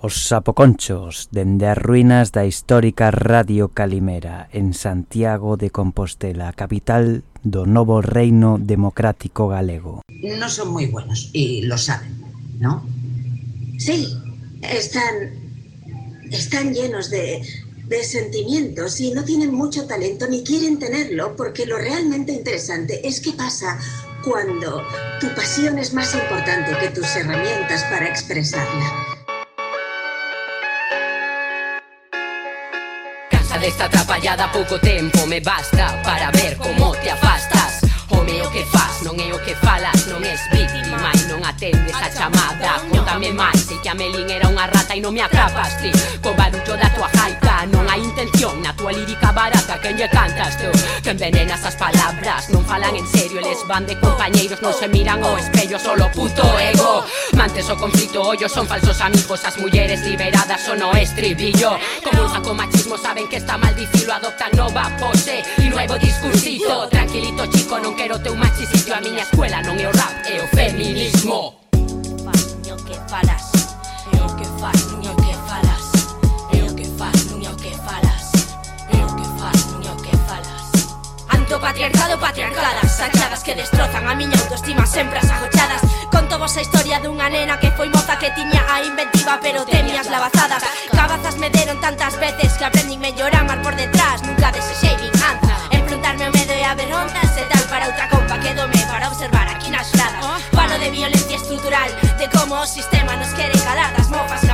Os sapoconchos dende as ruínas da histórica Radio Calimera en Santiago de Compostela, capital do novo reino democrático galego. No son muy buenos y lo saben, ¿no? Sí, están están llenos de de sentimientos y no tienen mucho talento ni quieren tenerlo porque lo realmente interesante es qué pasa cuando tu pasión es más importante que tus herramientas para expresarla. Xa desta atrapallada pouco tempo. Me basta Para ver como te afastas. Home o que faz, non é o que falas Non és víctima e non atendes a chamada Contame máis, sei que a Melín era unha rata e non me atrapas Ti, co barullo da tua jaiba nada, non hai intención. Na tua lírica barata que lle cantas tú Que envenenas as palabras, non falan en serio Eles van de compañeiros, non se miran ao espello Solo puto ego. Mantes o conflito, ollos son falsos amigos As mulleres liberadas son o estribillo. Comulgan con machismo, saben que está mal dicilo Adoptan nova pose. E nuevo discursito Tranquilito chico, non quero teu machisito A miña escuela non é o rap, é o feminismo. Faz, que falas, é o que faz, que falas, é o que faz Conto patriarcado patriarcadas Sachadas que destrozan a miña autoestima sempre as agochadas. Conto vos a historia dunha nena que foi moza que tiña a inventiva pero temía as lavazadas. Cabazas me deron tantas veces que aprendín me amar por detrás. Nunca desexei vinganza Enfrontarme ao medo e a vergonza Se tal para outra compa quedome para observar aquí na xurada Falo de violencia estrutural De como o sistema nos quere calar das mofas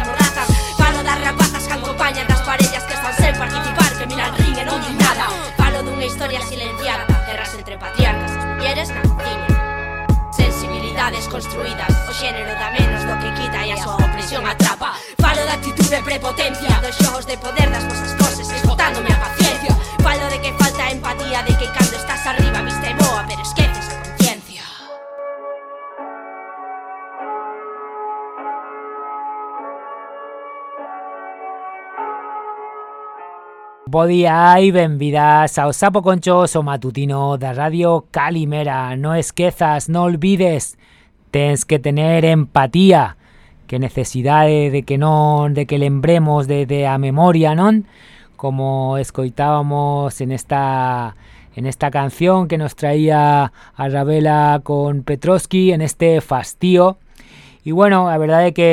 sociedades construídas. O xénero da menos do que quita e a súa opresión atrapa. Falo da actitude prepotencia Dos xogos de poder das vosas coses esgotándome a paciencia. Falo de que falta empatía De que cando estás arriba viste boa pero esqueces a conciencia. Bo día e benvidas ao Sapo Conchos o matutino da Radio Calimera. No esquezas, no olvides tens que tener empatía. Que necesidade de que non de que lembremos de, de a memoria, non? Como escoitábamos en esta en esta canción que nos traía a Ravela con Petrovsky en este fastío. E bueno, a verdade é que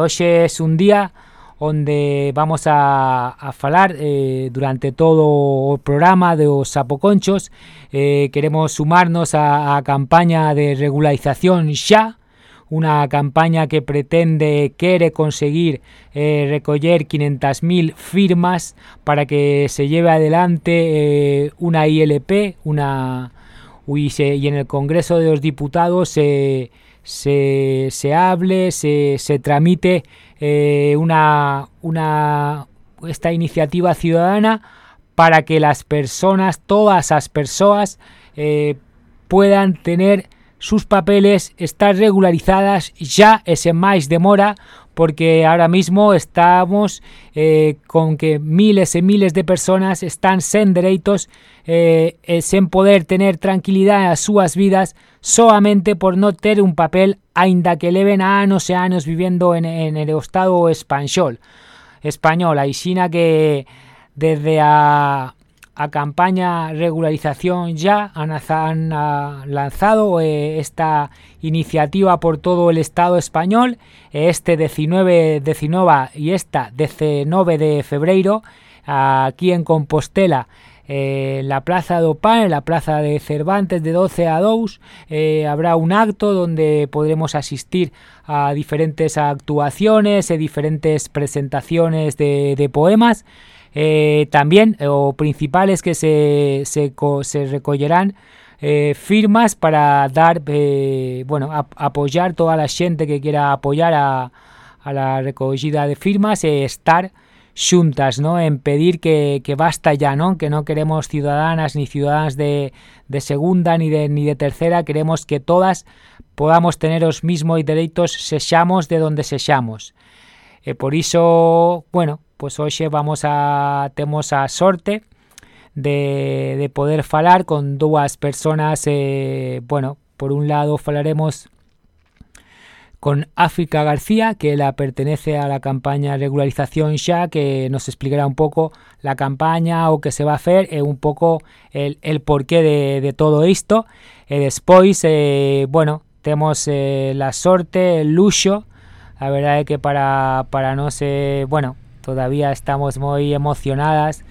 hoxe é un día onde vamos a, a falar eh, durante todo o programa de os sapoconchos eh, queremos sumarnos a, a campaña de regularización xa unha campaña que pretende, quere conseguir eh, recoller 500.000 firmas para que se lleve adelante eh, una ILP, una y, en el Congreso de los Diputados se, se, se hable, se, se tramite eh, una, una, esta iniciativa ciudadana para que las personas, todas las personas, eh, puedan tener sus papeles, estar regularizadas ya ese más demora porque ahora mismo estamos eh, con que miles y miles de personas están sin derechos, eh, eh, sin poder tener tranquilidad en sus vidas solamente por no tener un papel, ainda que leven años y años viviendo en, en el Estado español. Español, China que desde a, a campaña regularización ya han, uh, lanzado eh, esta iniciativa por todo el Estado español este 19, 19 y esta 19 de febrero aquí en Compostela eh, la Plaza do Pan, en la Plaza de Cervantes de 12 a 2 eh, habrá un acto donde podremos asistir a diferentes actuaciones y diferentes presentaciones de, de poemas eh, también, eh, o principales que se, se, se recollerán eh, firmas para dar, eh, bueno, a, apoyar toda la gente que quiera apoyar a, la recogida de firmas e estar juntas, ¿no? En pedir que, basta ya, ¿no? Que no queremos ciudadanas ni ciudadanas de, segunda ni de, ni de tercera, queremos que todas podamos tener los mismos derechos sexamos de donde sexamos. Eh, por eso, bueno, pues hoy vamos a tenemos a sorte de, poder falar con dos personas, eh, bueno, por un lado falaremos con África García, que la pertenece a la campaña Regularización Ya, que nos explicará un poco la campaña o qué se va a hacer, e un poco el, porqué de, todo esto. E después, eh, bueno, tenemos eh, la sorte, el lujo, la verdad es que para, para no sé, bueno, todavía estamos muy emocionadas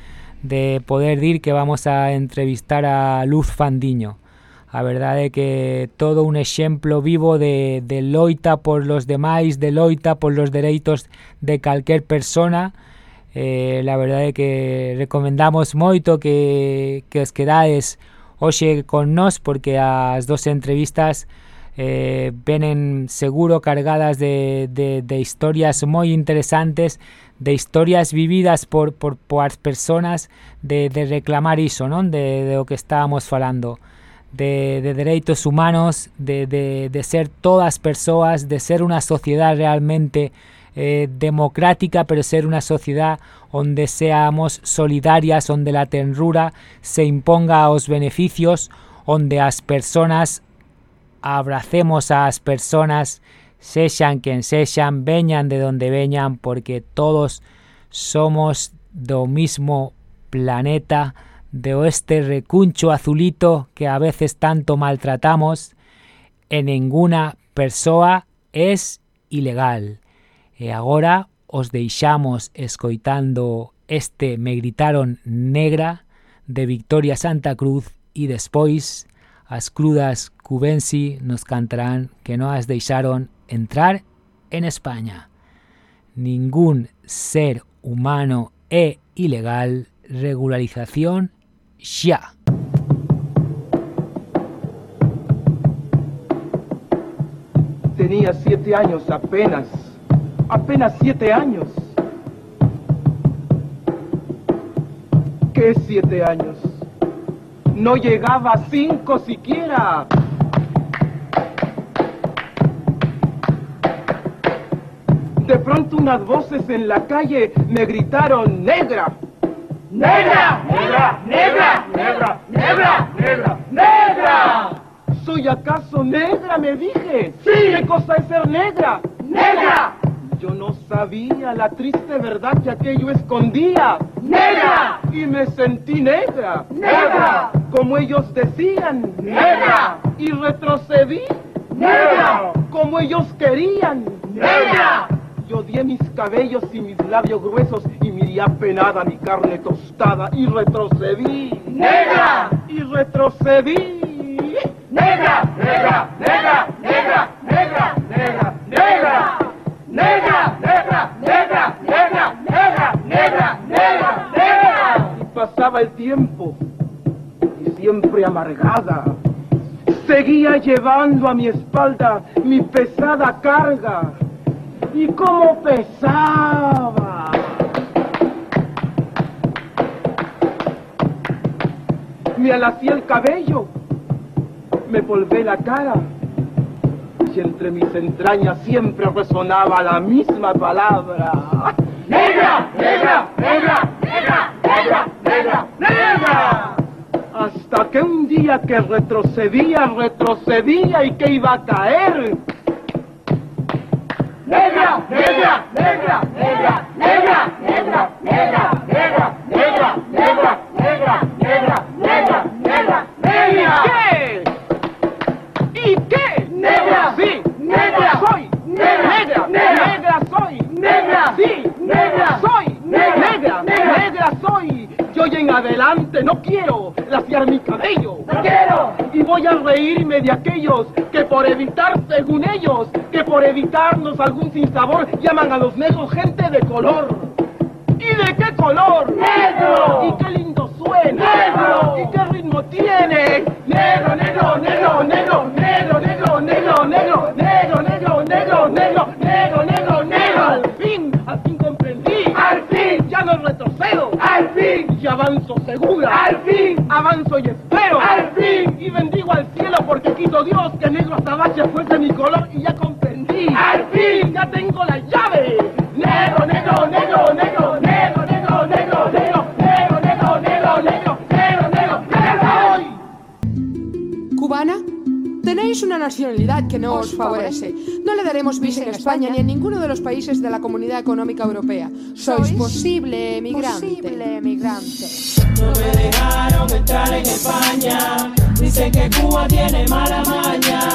de poder decir que vamos a entrevistar a Luz Fandiño. La verdad es que todo un ejemplo vivo de, de loita por los demás, de loita por los derechos de cualquier persona. Eh, la verdad es que recomendamos mucho que, que os quedades hoy con nos porque las dos entrevistas eh, vienen seguro cargadas de, de, historias muy interesantes, de historias vividas por, por, por personas de, de reclamar eso, ¿no? de, de lo que estábamos hablando de, derechos humanos, de, ser todas personas, de ser una sociedad realmente eh, democrática, pero ser una sociedad donde seamos solidarias, donde la ternura se imponga a los beneficios, donde las personas abracemos a las personas, Sean quien sean, veñan de donde veñan, porque todos somos do mismo planeta, de este recuncho azulito que a veces tanto maltratamos, en ninguna persoa es ilegal. E agora os deixamos escoitando este Me gritaron negra de Victoria Santa Cruz e despois as crudas cubensi nos cantarán que no as deixaron entrar en España. Ningún ser humano e ilegal, regularización ya. Tenía siete años apenas, apenas siete años. ¿Qué siete años? No llegaba a cinco siquiera. De pronto unas voces en la calle me gritaron, negra. ¡Negra! ¡Negra! ¡Negra! ¡Negra! ¡Negra! ¡Negra! ¡Negra! ¿Soy acaso negra? Me dije. Sí. ¿Qué cosa es ser negra? ¡Negra! Yo no sabía la triste verdad que aquello escondía. ¡Negra! Y me sentí negra. ¡Negra! Como ellos decían. ¡Negra! Y retrocedí. ¡Negra! Como ellos querían. ¡Negra! Yo di mis cabellos y mis labios gruesos y miré apenada mi carne tostada y retrocedí. ¡Negra! Y retrocedí. ¡Negra! ¡Negra! ¡Negra! ¡Negra! ¡Negra! ¡Negra! ¡Negra! ¡Negra! ¡Negra! ¡Negra! ¡Negra! ¡Negra! ¡Negra! ¡Negra! ¡Negra! Y pasaba el tiempo y siempre amargada seguía llevando a mi espalda mi pesada carga y cómo pesaba. Me alací el cabello, me volvé la cara y entre mis entrañas siempre resonaba la misma palabra. ¡Negra! ¡Negra! ¡Negra! ¡Negra! ¡Negra! ¡Negra! ¡Negra! Hasta que un día que retrocedía, retrocedía y que iba a caer, negra, negra, negra, negra, negra, negra, negra, negra, negra, negra, negra, negra, negra, negra, negra. ¿Qué? ¿Y qué? Negra, sí, negra soy, negra, negra, negra soy, negra, sí, negra soy, negra, negra soy. Yo hoy en adelante no quiero laciar mi cabello. No quiero. Y voy a reírme de aquellos que por evitar, según ellos, que por evitarnos algún sinsabor llaman a los negros gente de color. ¿Y de qué color? ¡Negro! ¿Y qué lindo suena? ¡Negro! ¿Y qué ritmo tiene? Negro, negro, negro, negro, negro, negro, negro, negro, negro, negro, negro, negro, avanzo segura. Al fin. Avanzo y espero. Al fin. Y bendigo al cielo porque quito Dios que negro azabache fuese mi color y ya comprendí. Al fin. Ya tengo la llave. Negro, negro, negro, negro, Tenéis una nacionalidad que no os favorece. No le daremos visa en España ni en ninguno de los países de la Comunidad Económica Europea. Sois posible emigrante. Posible emigrante. No me dejaron entrar en España. Dicen que Cuba tiene mala maña.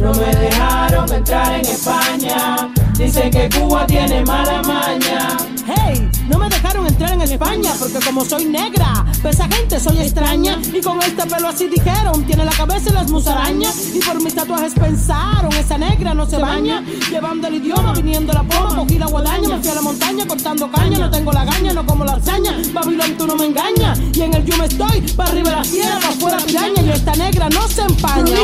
No me dejaron entrar en España. Dicen que Cuba tiene mala maña. Hey, no me dejaron entrar en España porque como soy negra, pues esa gente soy extraña. Y con este pelo así dijeron, tiene la cabeza y las musarañas. Y por mis tatuajes pensaron, esa negra no se baña, llevando el idioma, viniendo la poma, cogí la guadaña, me fui a la montaña cortando caña, no tengo la gaña, no como la arzaña, Babilón tú no me engañas. Y en el yume estoy, para arriba la sierra, para afuera piraña. Y esta negra no se empaña.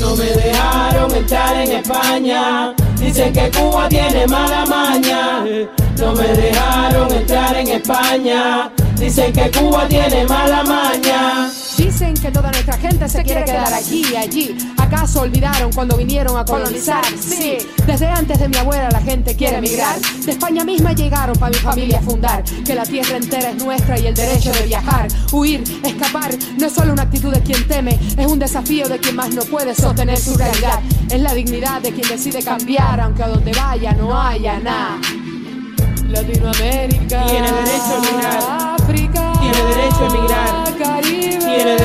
No me dejaron entrar en España. Dicen que Cuba tiene mala maña. No me dejaron entrar en España. Dicen que Cuba tiene mala maña. Dicen que toda nuestra gente se quiere quedar aquí y allí. ¿Acaso olvidaron cuando vinieron a colonizar? Sí. Desde antes de mi abuela la gente quiere emigrar. De España misma llegaron para mi familia a fundar. Que la tierra entera es nuestra y el derecho de viajar. Huir, escapar, no es solo una actitud de quien teme. Es un desafío de quien más no puede sostener su realidad. Es la dignidad de quien decide cambiar, aunque a donde vaya no haya nada. Latinoamérica. Tiene derecho a emigrar. África. Tiene derecho a emigrar. Caribe. Tiene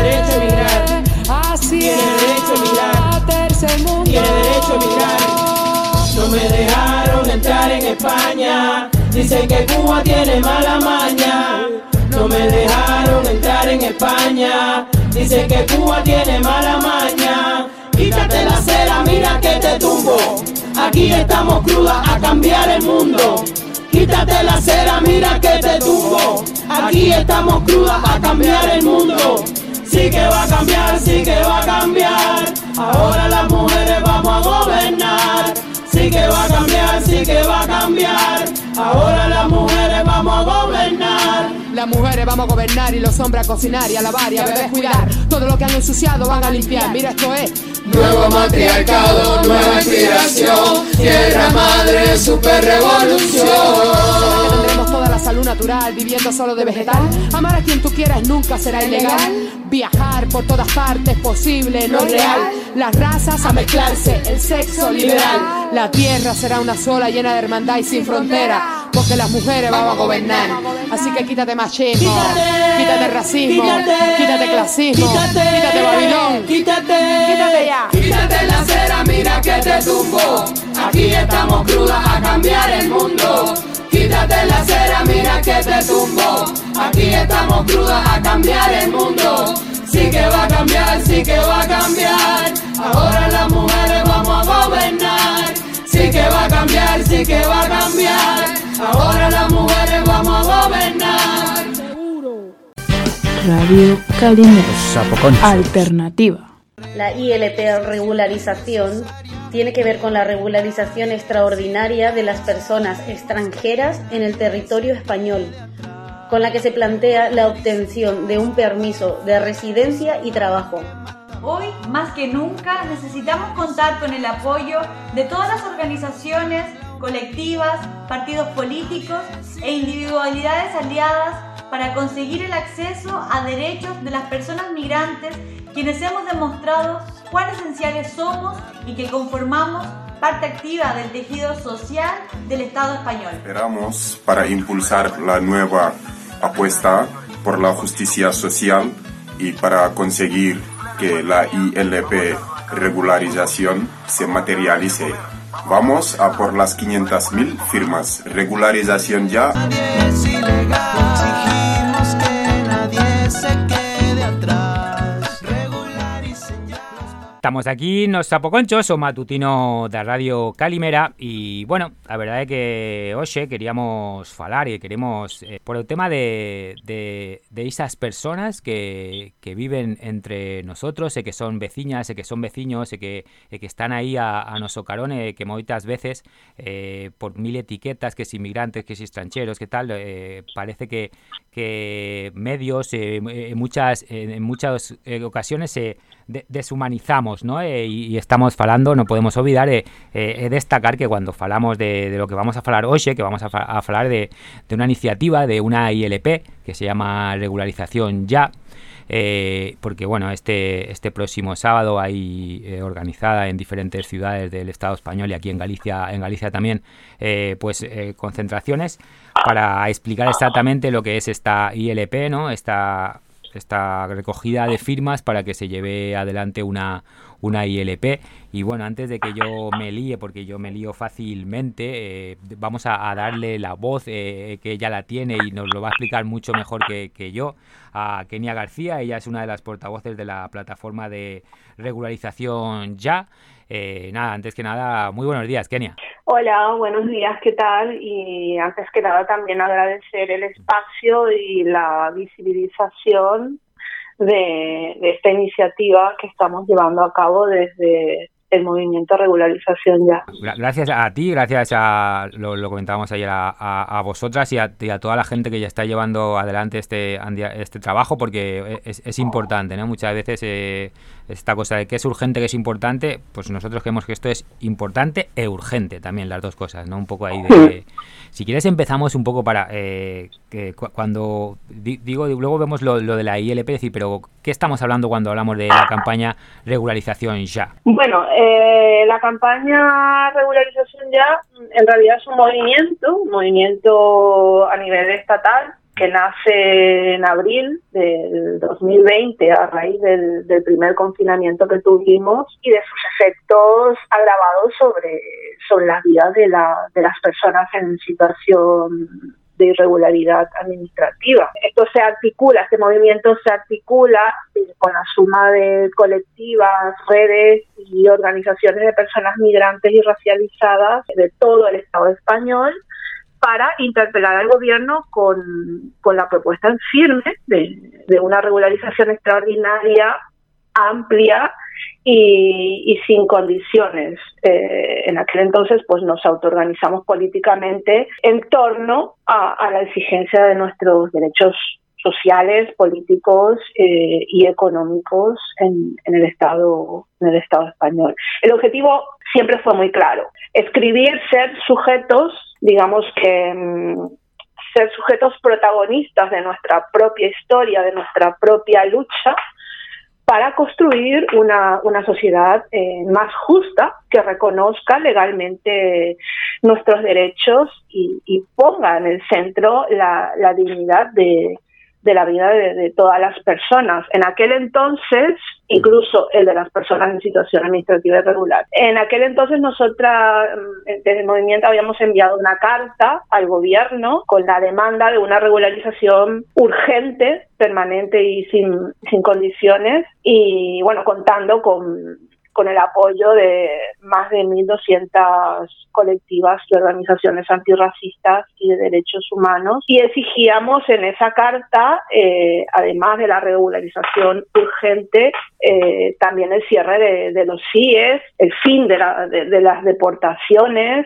dejaron entrar en España. Dicen que Cuba tiene mala maña. No me dejaron entrar en España. Dicen que Cuba tiene mala maña. Quítate la cera, mira que te tumbo. Aquí estamos crudas a cambiar el mundo. Quítate la cera, mira que te tumbo. Aquí estamos crudas a cambiar el mundo. Sí que va a cambiar, sí que va a cambiar. Ahora las mujeres vamos a gobernar. Sí que va a cambiar, sí que va a cambiar. Ahora las mujeres vamos a gobernar. Las mujeres vamos a gobernar y los hombres a cocinar y a lavar y a beber cuidar. Todo lo que han ensuciado van a limpiar. Mira esto es. Nuevo matriarcado, nueva inspiración. Tierra madre, super revolución. Que tendremos toda la salud natural, viviendo solo de vegetal. Amar a quien tú quieras nunca será ilegal. Viajar por todas partes posible, no real. Las razas a mezclarse, el sexo liberal. La tierra será una sola llena de hermandad y sin frontera. Porque las mujeres vamos a gobernar. Así que quítate machismo, quítate racismo, quítate clasismo, quítate Babilón, quítate, quítate ya. Quítate la cera, mira que te tumbo. Aquí estamos crudas a cambiar el mundo. Quítate la cera, mira que te tumbo. Aquí estamos crudas a cambiar el mundo. Sí que va a cambiar, sí que va a cambiar. Ahora las mujeres vamos a gobernar. Sí que va a cambiar, sí que va a cambiar. Ahora las mujeres vamos a gobernar. Radio Calimero. Sapoconcho. Alternativa. La ILP regularización tiene que ver con la regularización extraordinaria de las personas extranjeras en el territorio español, con la que se plantea la obtención de un permiso de residencia y trabajo. Hoy, más que nunca, necesitamos contar con el apoyo de todas las organizaciones, colectivas, partidos políticos e individualidades aliadas para conseguir el acceso a derechos de las personas migrantes quienes hemos demostrado cuán esenciales somos y que conformamos parte activa del tejido social del Estado español. Esperamos para impulsar la nueva apuesta por la justicia social y para conseguir que la ILP regularización se materialice. Vamos a por las 500.000 firmas. Regularización ya. Estamos aquí nos Sapoconchos, o matutino da Radio Calimera e, bueno, a verdade é que hoxe queríamos falar e queremos eh, por o tema de, de, esas personas que, que viven entre nosotros e que son veciñas e que son veciños e que, que están aí a, a noso carón e que moitas veces eh, por mil etiquetas que si inmigrantes, que si estranxeros, que tal, eh, parece que, que medios en muchas en muchas ocasiones deshumanizamos ¿no? y, estamos falando, no podemos olvidar destacar que cuando falamos de, lo que vamos a hablar hoy, que vamos a, hablar de, de una iniciativa de una ILP que se llama Regularización Ya, eh, porque bueno, este, este próximo sábado hay eh, organizada en diferentes ciudades del Estado español y aquí en Galicia, en Galicia también, eh, pues concentraciones para explicar exactamente lo que es esta ILP, ¿no? Esta, esta recogida de firmas para que se lleve adelante una, una ILP. Y bueno, antes de que yo me líe, porque yo me lío fácilmente, eh, vamos a, darle la voz eh, que ella la tiene y nos lo va a explicar mucho mejor que, que, yo a Kenia García. Ella es una de las portavoces de la plataforma de regularización Ya. Eh, nada, antes que nada, muy buenos días, Kenia. Hola, buenos días, ¿qué tal? Y antes que nada también agradecer el espacio y la visibilización de, esta iniciativa que estamos llevando a cabo desde el movimiento regularización ya. Gracias a ti, gracias a, lo, comentábamos ayer, a, vosotras y a, toda la gente que ya está llevando adelante este, este trabajo, porque es, importante, ¿no? Muchas veces eh, esta cosa de que es urgente, que es importante, pues nosotros creemos que esto es importante e urgente también, las dos cosas, ¿no? Un poco ahí de... Si quieres empezamos un poco para... Eh, que cuando digo, luego vemos lo, de la ILP, decir, pero ¿qué estamos hablando cuando hablamos de la campaña regularización ya? Bueno, eh, la campaña regularización ya en realidad es un movimiento, un movimiento a nivel estatal que nace en abril del 2020 a raíz del, primer confinamiento que tuvimos y de sus efectos agravados sobre, sobre las vidas de, de las personas en situación de irregularidad administrativa. Esto se articula, este movimiento se articula con la suma de colectivas, redes y organizaciones de personas migrantes y racializadas de todo el Estado español para interpelar al gobierno con, la propuesta en firme de, una regularización extraordinaria, amplia y, sin condiciones. Eh, en aquel entonces, pues nos autoorganizamos políticamente en torno a, la exigencia de nuestros derechos sociales, políticos eh, y económicos en, el Estado en el Estado español. El objetivo siempre fue muy claro: escribir, ser sujetos digamos que mm, ser sujetos protagonistas de nuestra propia historia, de nuestra propia lucha, para construir una, una sociedad eh, más justa que reconozca legalmente nuestros derechos y, y ponga en el centro la, la dignidad de, de la vida de, todas las personas. En aquel entonces, incluso el de las personas en situación administrativa irregular. En aquel entonces nosotras, mm, desde el movimiento, habíamos enviado una carta al gobierno con la demanda de una regularización urgente, permanente y sin, sin condiciones, y bueno, contando con con el apoyo de más de 1.200 colectivas y organizaciones antirracistas y de derechos humanos. Y exigíamos en esa carta, eh, además de la regularización urgente, eh, también el cierre de, los CIES, el fin de, las deportaciones,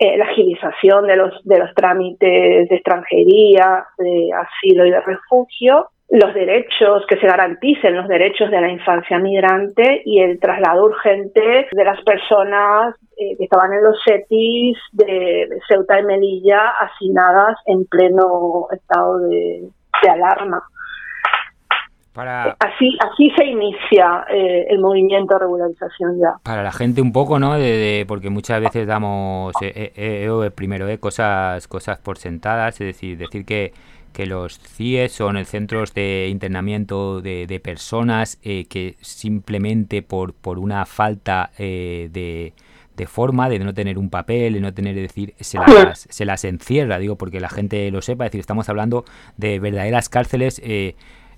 eh, la agilización de los, de los trámites de extranjería, de asilo y de refugio los derechos, que se garanticen los derechos de la infancia migrante y el traslado urgente de las personas eh, que estaban en los CETIS de Ceuta y Melilla asignadas en pleno estado de, alarma. Así, así se inicia eh, el movimiento de regularización ya. Para la gente un poco, ¿no? De, porque muchas veces damos eh, primero cosas, cosas por sentadas, es decir, decir que que los CIE son el centros de internamiento de, personas eh, que simplemente por, por una falta eh, de, de, forma, de no tener un papel, de no tener, decir, se las, se las encierra, digo, porque la gente lo sepa, es decir, estamos hablando de verdaderas cárceles eh,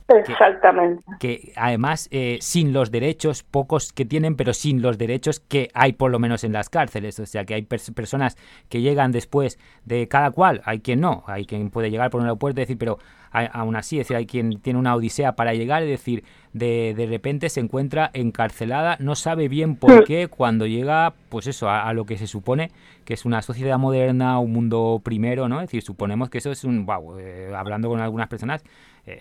Exactamente. Que, además, eh, sin los derechos, pocos que tienen, pero sin los derechos que hay por lo menos en las cárceles. O sea, que hay personas que llegan después de cada cual, hay quien no, hay quien puede llegar por un aeropuerto y decir, pero aún así, es decir, hay quien tiene una odisea para llegar y decir, de, de repente se encuentra encarcelada, no sabe bien por qué cuando llega, pues eso, a, lo que se supone que es una sociedad moderna, un mundo primero, ¿no? Es decir, suponemos que eso es un, wow, eh, hablando con algunas personas,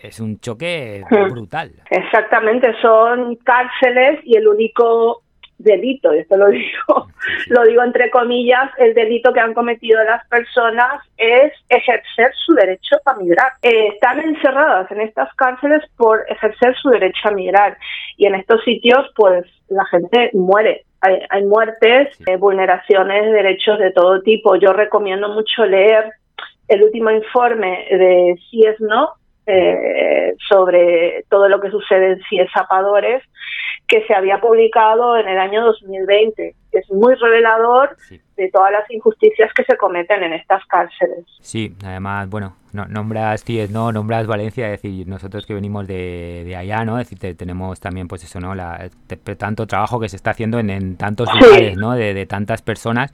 es un choque brutal. Exactamente, son cárceles y el único delito, esto lo digo, lo digo entre comillas, el delito que han cometido las personas es ejercer su derecho a migrar. Eh, están encerradas en estas cárceles por ejercer su derecho a migrar y en estos sitios pues la gente muere. Hay, muertes, eh, vulneraciones de derechos de todo tipo. Yo recomiendo mucho leer el último informe de CIESNO eh, sobre todo lo que sucede en CIES Zapadores, que se había publicado en el año 2020. Es muy revelador de todas las injusticias que se cometen en estas cárceles. Sí, además, bueno, no, nombras CIES, ¿no? Nombras Valencia, es decir, nosotros que venimos de, de allá, ¿no? Es decir, tenemos también, pues eso, ¿no? La, tanto trabajo que se está haciendo en, tantos lugares, ¿no? De, de tantas personas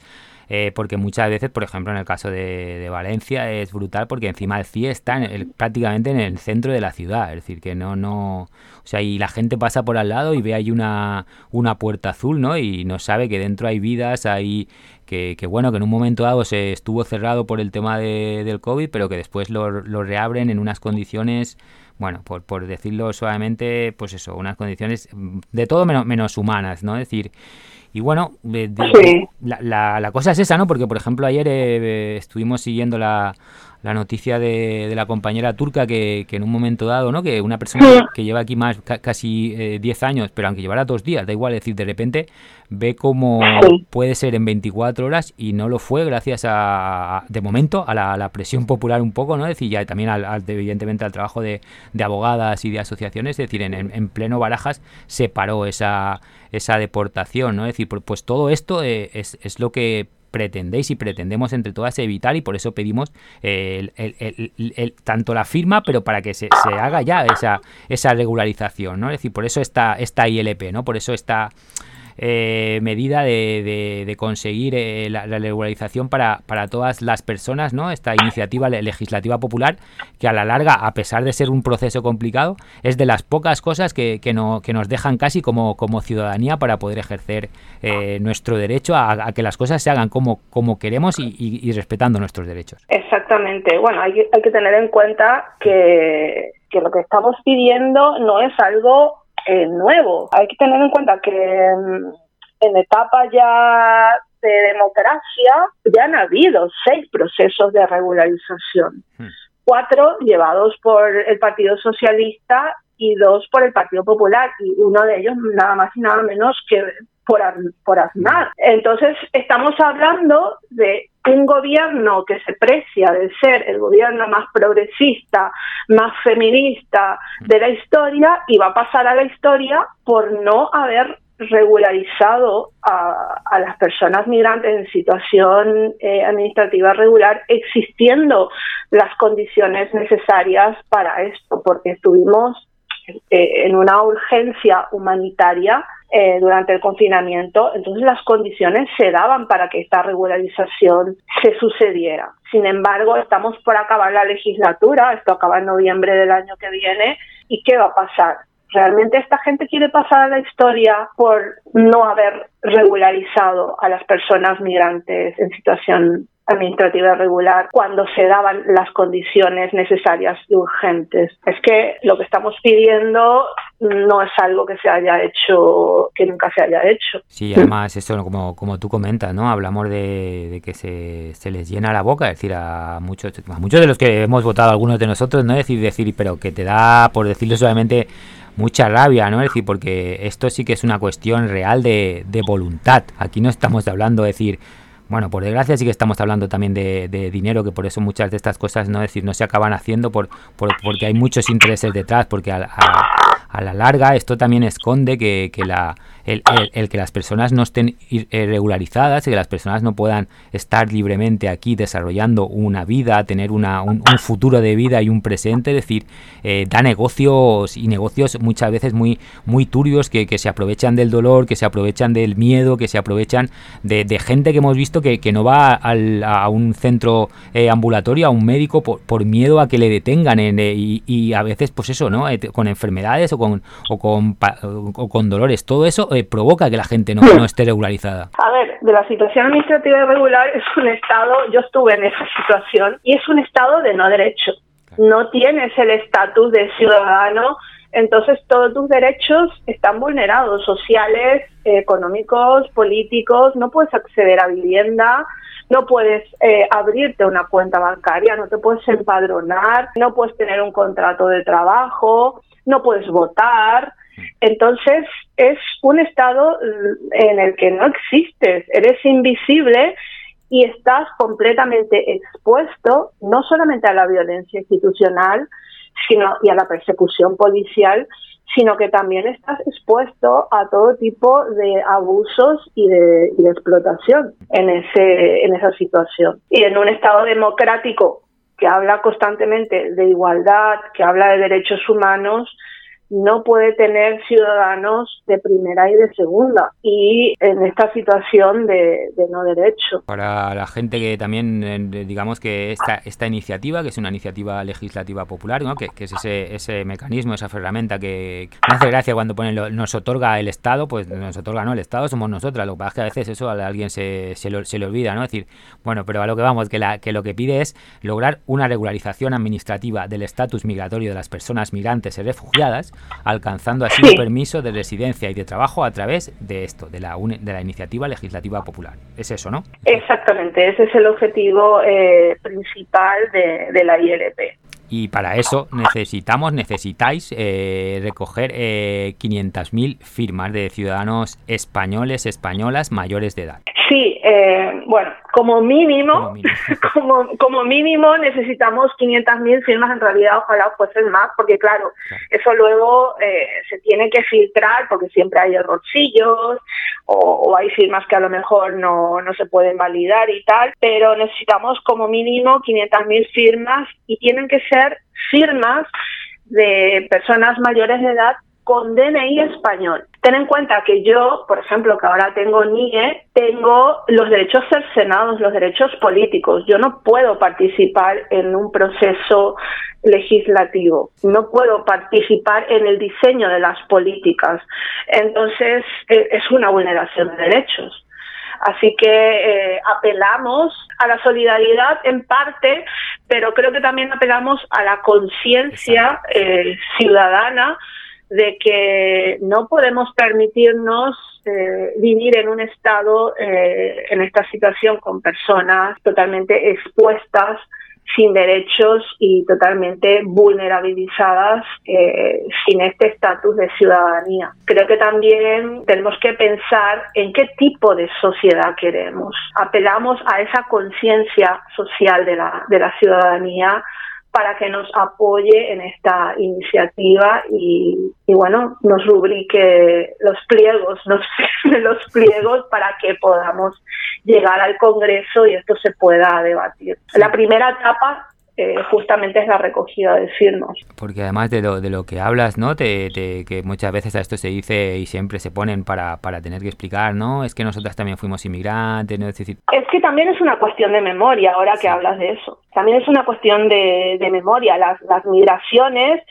eh, porque muchas veces, por ejemplo, en el caso de, Valencia es brutal porque encima el CIE está prácticamente en el centro de la ciudad, es decir, que no, no, o sea, y la gente pasa por al lado y ve ahí una, una puerta azul, ¿no? Y no sabe que dentro hay vidas, hay que, que, bueno, que en un momento dado se estuvo cerrado por el tema de, del COVID, pero que después lo, lo reabren en unas condiciones bueno, por, por decirlo suavemente, pues eso, unas condiciones de todo menos, menos humanas, ¿no? Es decir, y bueno, la, la, la, cosa es esa, ¿no? Porque, por ejemplo, ayer eh, estuvimos siguiendo la, la noticia de, de, la compañera turca que, que, en un momento dado, ¿no? Que una persona que, lleva aquí más casi 10 eh, años, pero aunque llevara dos días, da igual, es decir, de repente ve cómo puede ser en 24 horas y no lo fue gracias a, de momento, a la, presión popular un poco, ¿no? Es decir, ya también al, evidentemente al trabajo de, de, abogadas y de asociaciones, es decir, en, en pleno Barajas se paró esa esa deportación, ¿no? Es decir, pues todo esto eh, es, es lo que pretendéis y pretendemos entre todas evitar y por eso pedimos tanto la firma pero para que se, se, haga ya esa esa regularización no es decir por eso está esta ILP no por eso está eh, medida de, de, conseguir eh, la, regularización para, para todas las personas, ¿no? Esta iniciativa legislativa popular que a la larga, a pesar de ser un proceso complicado, es de las pocas cosas que, que, no, que nos dejan casi como, como ciudadanía para poder ejercer eh, nuestro derecho a, que las cosas se hagan como, como queremos y, y, respetando nuestros derechos. Exactamente. Bueno, hay, hay que tener en cuenta que, que lo que estamos pidiendo no es algo eh, nuevo. Hay que tener en cuenta que mm, en etapa ya de democracia ya han habido seis procesos de regularización. Hmm. Cuatro llevados por el Partido Socialista y dos por el Partido Popular y uno de ellos nada más y nada menos que por, por Aznar. Entonces estamos hablando de un gobierno que se precia de ser el gobierno más progresista, más feminista de la historia y va a pasar a la historia por no haber regularizado a, las personas migrantes en situación eh, administrativa regular, existiendo las condiciones necesarias para esto, porque estuvimos eh, en una urgencia humanitaria eh, durante el confinamiento, entonces las condiciones se daban para que esta regularización se sucediera. Sin embargo, estamos por acabar la legislatura, esto acaba en noviembre del año que viene, ¿y qué va a pasar? ¿Realmente esta gente quiere pasar a la historia por no haber regularizado a las personas migrantes en situación administrativa regular cuando se daban las condiciones necesarias y urgentes. Es que lo que estamos pidiendo no es algo que se haya hecho, que nunca se haya hecho. Sí, además eso como, como tú comentas, ¿no? Hablamos de, que se, se, les llena la boca, es decir, a muchos, muchos de los que hemos votado, algunos de nosotros, ¿no? Decir, decir, pero que te da, por decirlo solamente, mucha rabia, ¿no? Es decir, porque esto sí que es una cuestión real de, de voluntad. Aquí no estamos hablando, de decir, bueno, por desgracia sí que estamos hablando también de, dinero, que por eso muchas de estas cosas no decir no se acaban haciendo por, porque hay muchos intereses detrás, porque a, la larga esto también esconde que, la, el, el, que las personas no estén eh, regularizadas, y que las personas no puedan estar libremente aquí desarrollando una vida, tener una, un, futuro de vida y un presente, es decir, eh, da negocios y negocios muchas veces muy, muy turbios que, que, se aprovechan del dolor, que se aprovechan del miedo, que se aprovechan de, de gente que hemos visto que, que no va al, a un centro eh, ambulatorio, a un médico, por, por, miedo a que le detengan y, y, a veces, pues eso, ¿no? con enfermedades o con, o con, o con dolores. Todo eso eh, provoca que la gente no, no, esté regularizada? A ver, de la situación administrativa irregular es un estado, yo estuve en esa situación, y es un estado de no derecho. No tienes el estatus de ciudadano, entonces todos tus derechos están vulnerados, sociales, económicos, políticos, no puedes acceder a vivienda, no puedes eh, abrirte una cuenta bancaria, no te puedes empadronar, no puedes tener un contrato de trabajo, no puedes votar, entonces es un estado en el que no existes, eres invisible y estás completamente expuesto no solamente a la violencia institucional sino y a la persecución policial, sino que también estás expuesto a todo tipo de abusos y de, y de explotación en ese en esa situación. Y en un estado democrático que habla constantemente de igualdad, que habla de derechos humanos, no puede tener ciudadanos de primera y de segunda y en esta situación de, no derecho. Para la gente que también, digamos que esta, esta iniciativa, que es una iniciativa legislativa popular, ¿no? que, es ese, ese mecanismo, esa herramienta que me hace gracia cuando ponen nos otorga el Estado, pues nos otorga no el Estado, somos nosotras. Lo que pasa es que a veces eso a alguien se, se, lo, se le olvida, ¿no? Es decir, bueno, pero a lo que vamos, que, la, que lo que pide es lograr una regularización administrativa del estatus migratorio de las personas migrantes y refugiadas alcanzando así un permiso de residencia y de trabajo a través de esto, de la, de la iniciativa legislativa popular. Es eso, ¿no? Exactamente, ese es el objetivo eh, principal de, de la ILP y para eso necesitamos, necesitáis eh, recoger eh, 500.000 firmas de ciudadanos españoles, españolas mayores de edad. Sí, eh, bueno, como mínimo, como mínimo, mínimo necesitamos 500.000 firmas, en realidad ojalá fuesen más, porque claro, eso luego eh, se tiene que filtrar porque siempre hay errorcillos o, o, hay firmas que a lo mejor no, no se pueden validar y tal, pero necesitamos como mínimo 500.000 firmas y tienen que ser firmas de personas mayores de edad con DNI español. Ten en cuenta que yo, por ejemplo, que ahora tengo NIE, tengo los derechos cercenados, los derechos políticos. Yo no puedo participar en un proceso legislativo, no puedo participar en el diseño de las políticas. Entonces, e, es una vulneración de derechos. Así que eh, apelamos a la solidaridad en parte, pero creo que también apelamos a la conciencia eh, ciudadana de que no podemos permitirnos eh, vivir en un estado, eh, en esta situación, con personas totalmente expuestas, sin derechos y totalmente vulnerabilizadas, eh, sin este estatus de ciudadanía. Creo que también tenemos que pensar en qué tipo de sociedad queremos. Apelamos a esa conciencia social de la, de la ciudadanía para que nos apoye en esta iniciativa y, bueno, nos rubrique los pliegos, nos los pliegos para que podamos llegar al Congreso y esto se pueda debatir. La primera etapa eh, justamente es la recogida de firmas. Porque además de lo, de lo que hablas, ¿no? Te, que muchas veces a esto se dice y siempre se ponen para, para tener que explicar, ¿no? Es que nosotras también fuimos inmigrantes, ¿no? Es, es que también es una cuestión de memoria, ahora que hablas de eso. También es una cuestión de, de memoria. Las, las migraciones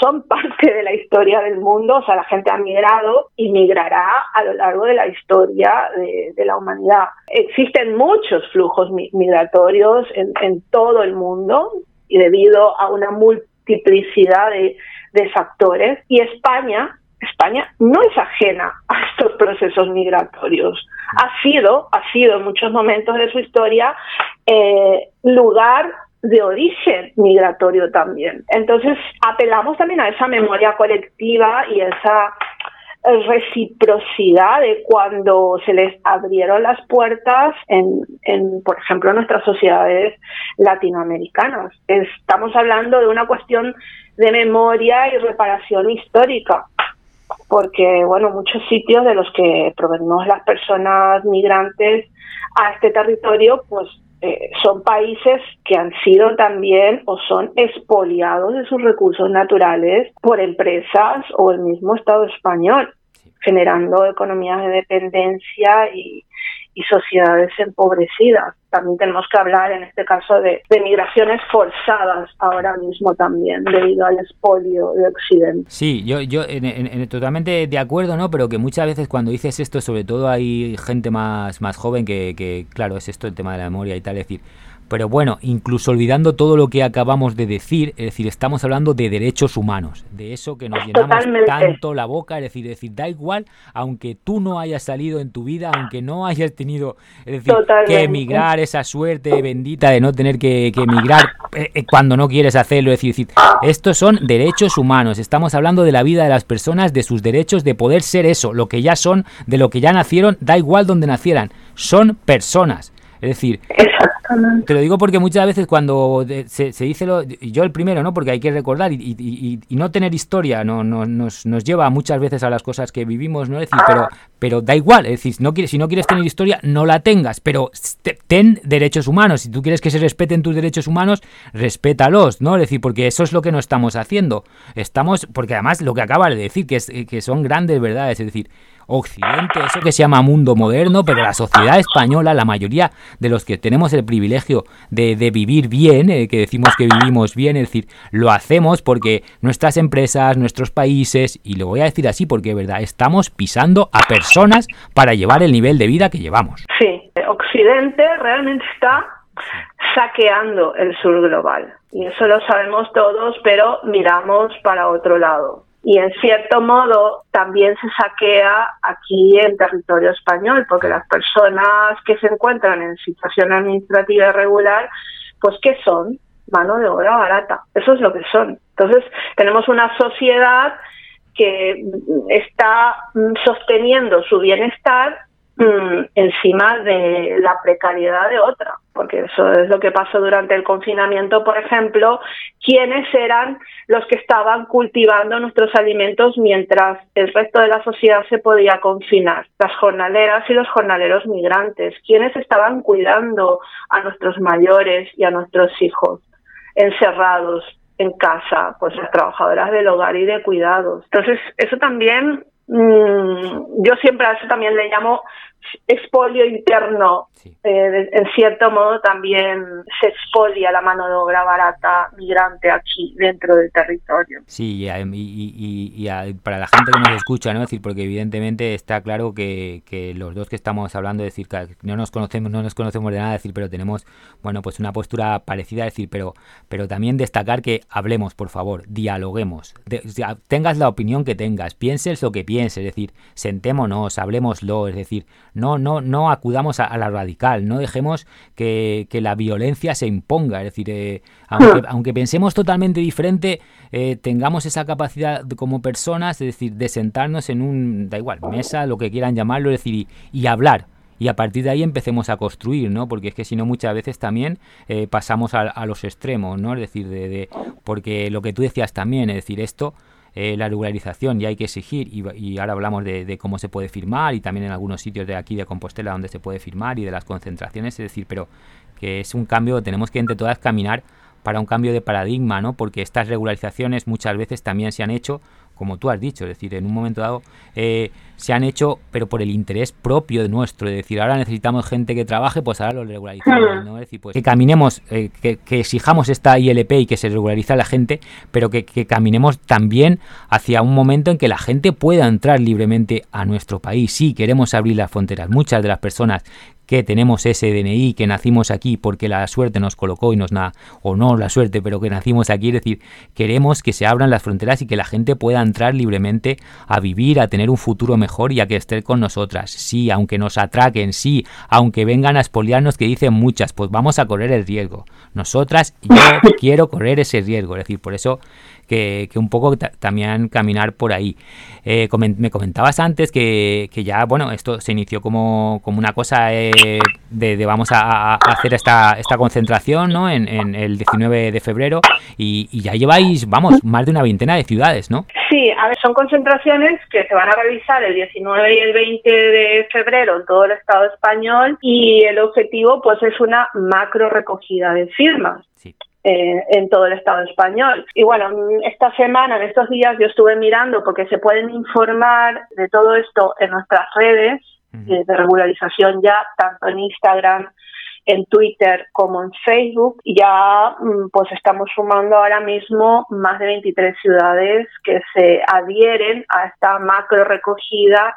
son parte de la historia del mundo, o sea, la gente ha migrado y migrará a lo largo de la historia de, la humanidad. Existen muchos flujos migratorios en, todo el mundo y debido a una multiplicidad de, de factores y España España no es ajena a estos procesos migratorios. Ha sido, ha sido en muchos momentos de su historia eh, lugar de origen migratorio también. Entonces, apelamos también a esa memoria colectiva y esa reciprocidad de cuando se les abrieron las puertas en, en, por ejemplo, nuestras sociedades latinoamericanas. Estamos hablando de una cuestión de memoria y reparación histórica. porque, bueno, muchos sitios de los que provenimos las personas migrantes a este territorio, pues eh, son países que han sido también o son expoliados de sus recursos naturales por empresas o el mismo Estado español, generando economías de dependencia y, y sociedades empobrecidas. También tenemos que hablar en este caso de, migraciones forzadas ahora mismo también debido al expolio de Occidente. Sí, yo, yo en, totalmente de acuerdo, ¿no? Pero que muchas veces cuando dices esto, sobre todo hay gente más, más joven que, que, claro, es esto el tema de la memoria y tal, es decir, pero bueno, incluso olvidando todo lo que acabamos de decir, es decir, estamos hablando de derechos humanos, de eso que nos llenamos tanto la boca, es decir, decir, da igual, aunque tú no hayas salido en tu vida, aunque no hayas tenido, es decir, que emigrar, esa suerte bendita de no tener que, emigrar eh, eh, cuando no quieres hacerlo, es decir, estos son derechos humanos, estamos hablando de la vida de las personas, de sus derechos de poder ser eso, lo que ya son, de lo que ya nacieron, da igual donde nacieran, son personas. Es decir, te lo digo porque muchas veces cuando se, dice lo, yo el primero, ¿no? Porque hay que recordar y, no tener historia no, nos, nos, lleva muchas veces a las cosas que vivimos, ¿no? Es decir, pero, pero da igual, es decir, no quieres, si no quieres tener historia, no la tengas, pero ten derechos humanos. Si tú quieres que se respeten tus derechos humanos, respétalos, ¿no? Es decir, porque eso es lo que no estamos haciendo. Estamos, porque además lo que acaba de decir, que, es, que son grandes verdades, es decir, Occidente, eso que se llama mundo moderno, pero la sociedad española, la mayoría de los que tenemos el privilegio de, vivir bien, eh, que decimos que vivimos bien, es decir, lo hacemos porque nuestras empresas, nuestros países, y lo voy a decir así porque, verdad, estamos pisando a personas para llevar el nivel de vida que llevamos. Sí, Occidente realmente está saqueando el sur global. Y eso lo sabemos todos, pero miramos para otro lado y en cierto modo también se saquea aquí en territorio español, porque las personas que se encuentran en situación administrativa irregular, pues ¿qué son? Mano de obra barata, eso es lo que son. Entonces tenemos una sociedad que está sosteniendo su bienestar Mm, encima de la precariedad de otra, porque eso es lo que pasó durante el confinamiento, por ejemplo, quiénes eran los que estaban cultivando nuestros alimentos mientras el resto de la sociedad se podía confinar, las jornaleras y los jornaleros migrantes, quiénes estaban cuidando a nuestros mayores y a nuestros hijos encerrados en casa, pues las trabajadoras del hogar y de cuidados. Entonces, eso también yo siempre a eso también le llamo expolio interno. Eh, en cierto modo también se expolia la mano de obra barata migrante aquí dentro del territorio. Sí, y, para la gente que nos escucha, ¿no? decir, porque evidentemente está claro que, los dos que estamos hablando, decir, que no nos conocemos, no nos conocemos de nada, decir, pero tenemos, bueno, pues una postura parecida, decir, pero, pero también destacar que hablemos, por favor, dialoguemos, tengas la opinión que tengas, pienses lo que pienses, es decir, sentémonos, hablemoslo, es decir, no, no, no acudamos a, la radical, no dejemos que, la violencia se imponga, es decir, eh, aunque, pensemos totalmente diferente, eh, tengamos esa capacidad como personas, es decir, de sentarnos en un, da igual, mesa, lo que quieran llamarlo, es decir, y, hablar, y a partir de ahí empecemos a construir, ¿no? Porque es que si no muchas veces también eh, pasamos a, los extremos, ¿no? Es decir, de, porque lo que tú decías también, es decir, esto eh, la regularización y hay que exigir, y, ahora hablamos de, cómo se puede firmar y también en algunos sitios de aquí de Compostela donde se puede firmar y de las concentraciones, es decir, pero que es un cambio, tenemos que entre todas caminar para un cambio de paradigma, ¿no? Porque estas regularizaciones muchas veces también se han hecho como tú has dicho, es decir, en un momento dado eh, se han hecho, pero por el interés propio de nuestro, es decir, ahora necesitamos gente que trabaje, pues ahora lo regularizamos, ¿no? Es decir, pues que caminemos, eh, que, exijamos esta ILP y que se regularice a la gente, pero que, que, caminemos también hacia un momento en que la gente pueda entrar libremente a nuestro país. Sí, queremos abrir las fronteras. Muchas de las personas que tenemos ese DNI, que nacimos aquí porque la suerte nos colocó y nos na o no la suerte, pero que nacimos aquí, es decir, queremos que se abran las fronteras y que la gente pueda entrar libremente a vivir, a tener un futuro mejor y a que esté con nosotras. Sí, aunque nos atraquen, sí, aunque vengan a expoliarnos, que dicen muchas, pues vamos a correr el riesgo. Nosotras, yo quiero correr ese riesgo, es decir, por eso que, un poco también caminar por ahí. Eh, me comentabas antes que, ya, bueno, esto se inició como, como una cosa... Eh, de, de, vamos a, hacer esta, esta concentración ¿no? en, en el 19 de febrero y, y, ya lleváis, vamos, más de una veintena de ciudades, ¿no? Sí, a ver, son concentraciones que se van a realizar el 19 y el 20 de febrero en todo el Estado español y el objetivo pues es una macro recogida de firmas. Sí. Eh, en todo el Estado español. Y bueno, esta semana, en estos días, yo estuve mirando porque se pueden informar de todo esto en nuestras redes de regularización ya, tanto en Instagram, en Twitter como en Facebook. Ya mm, pues estamos sumando ahora mismo más de 23 ciudades que se adhieren a esta macro recogida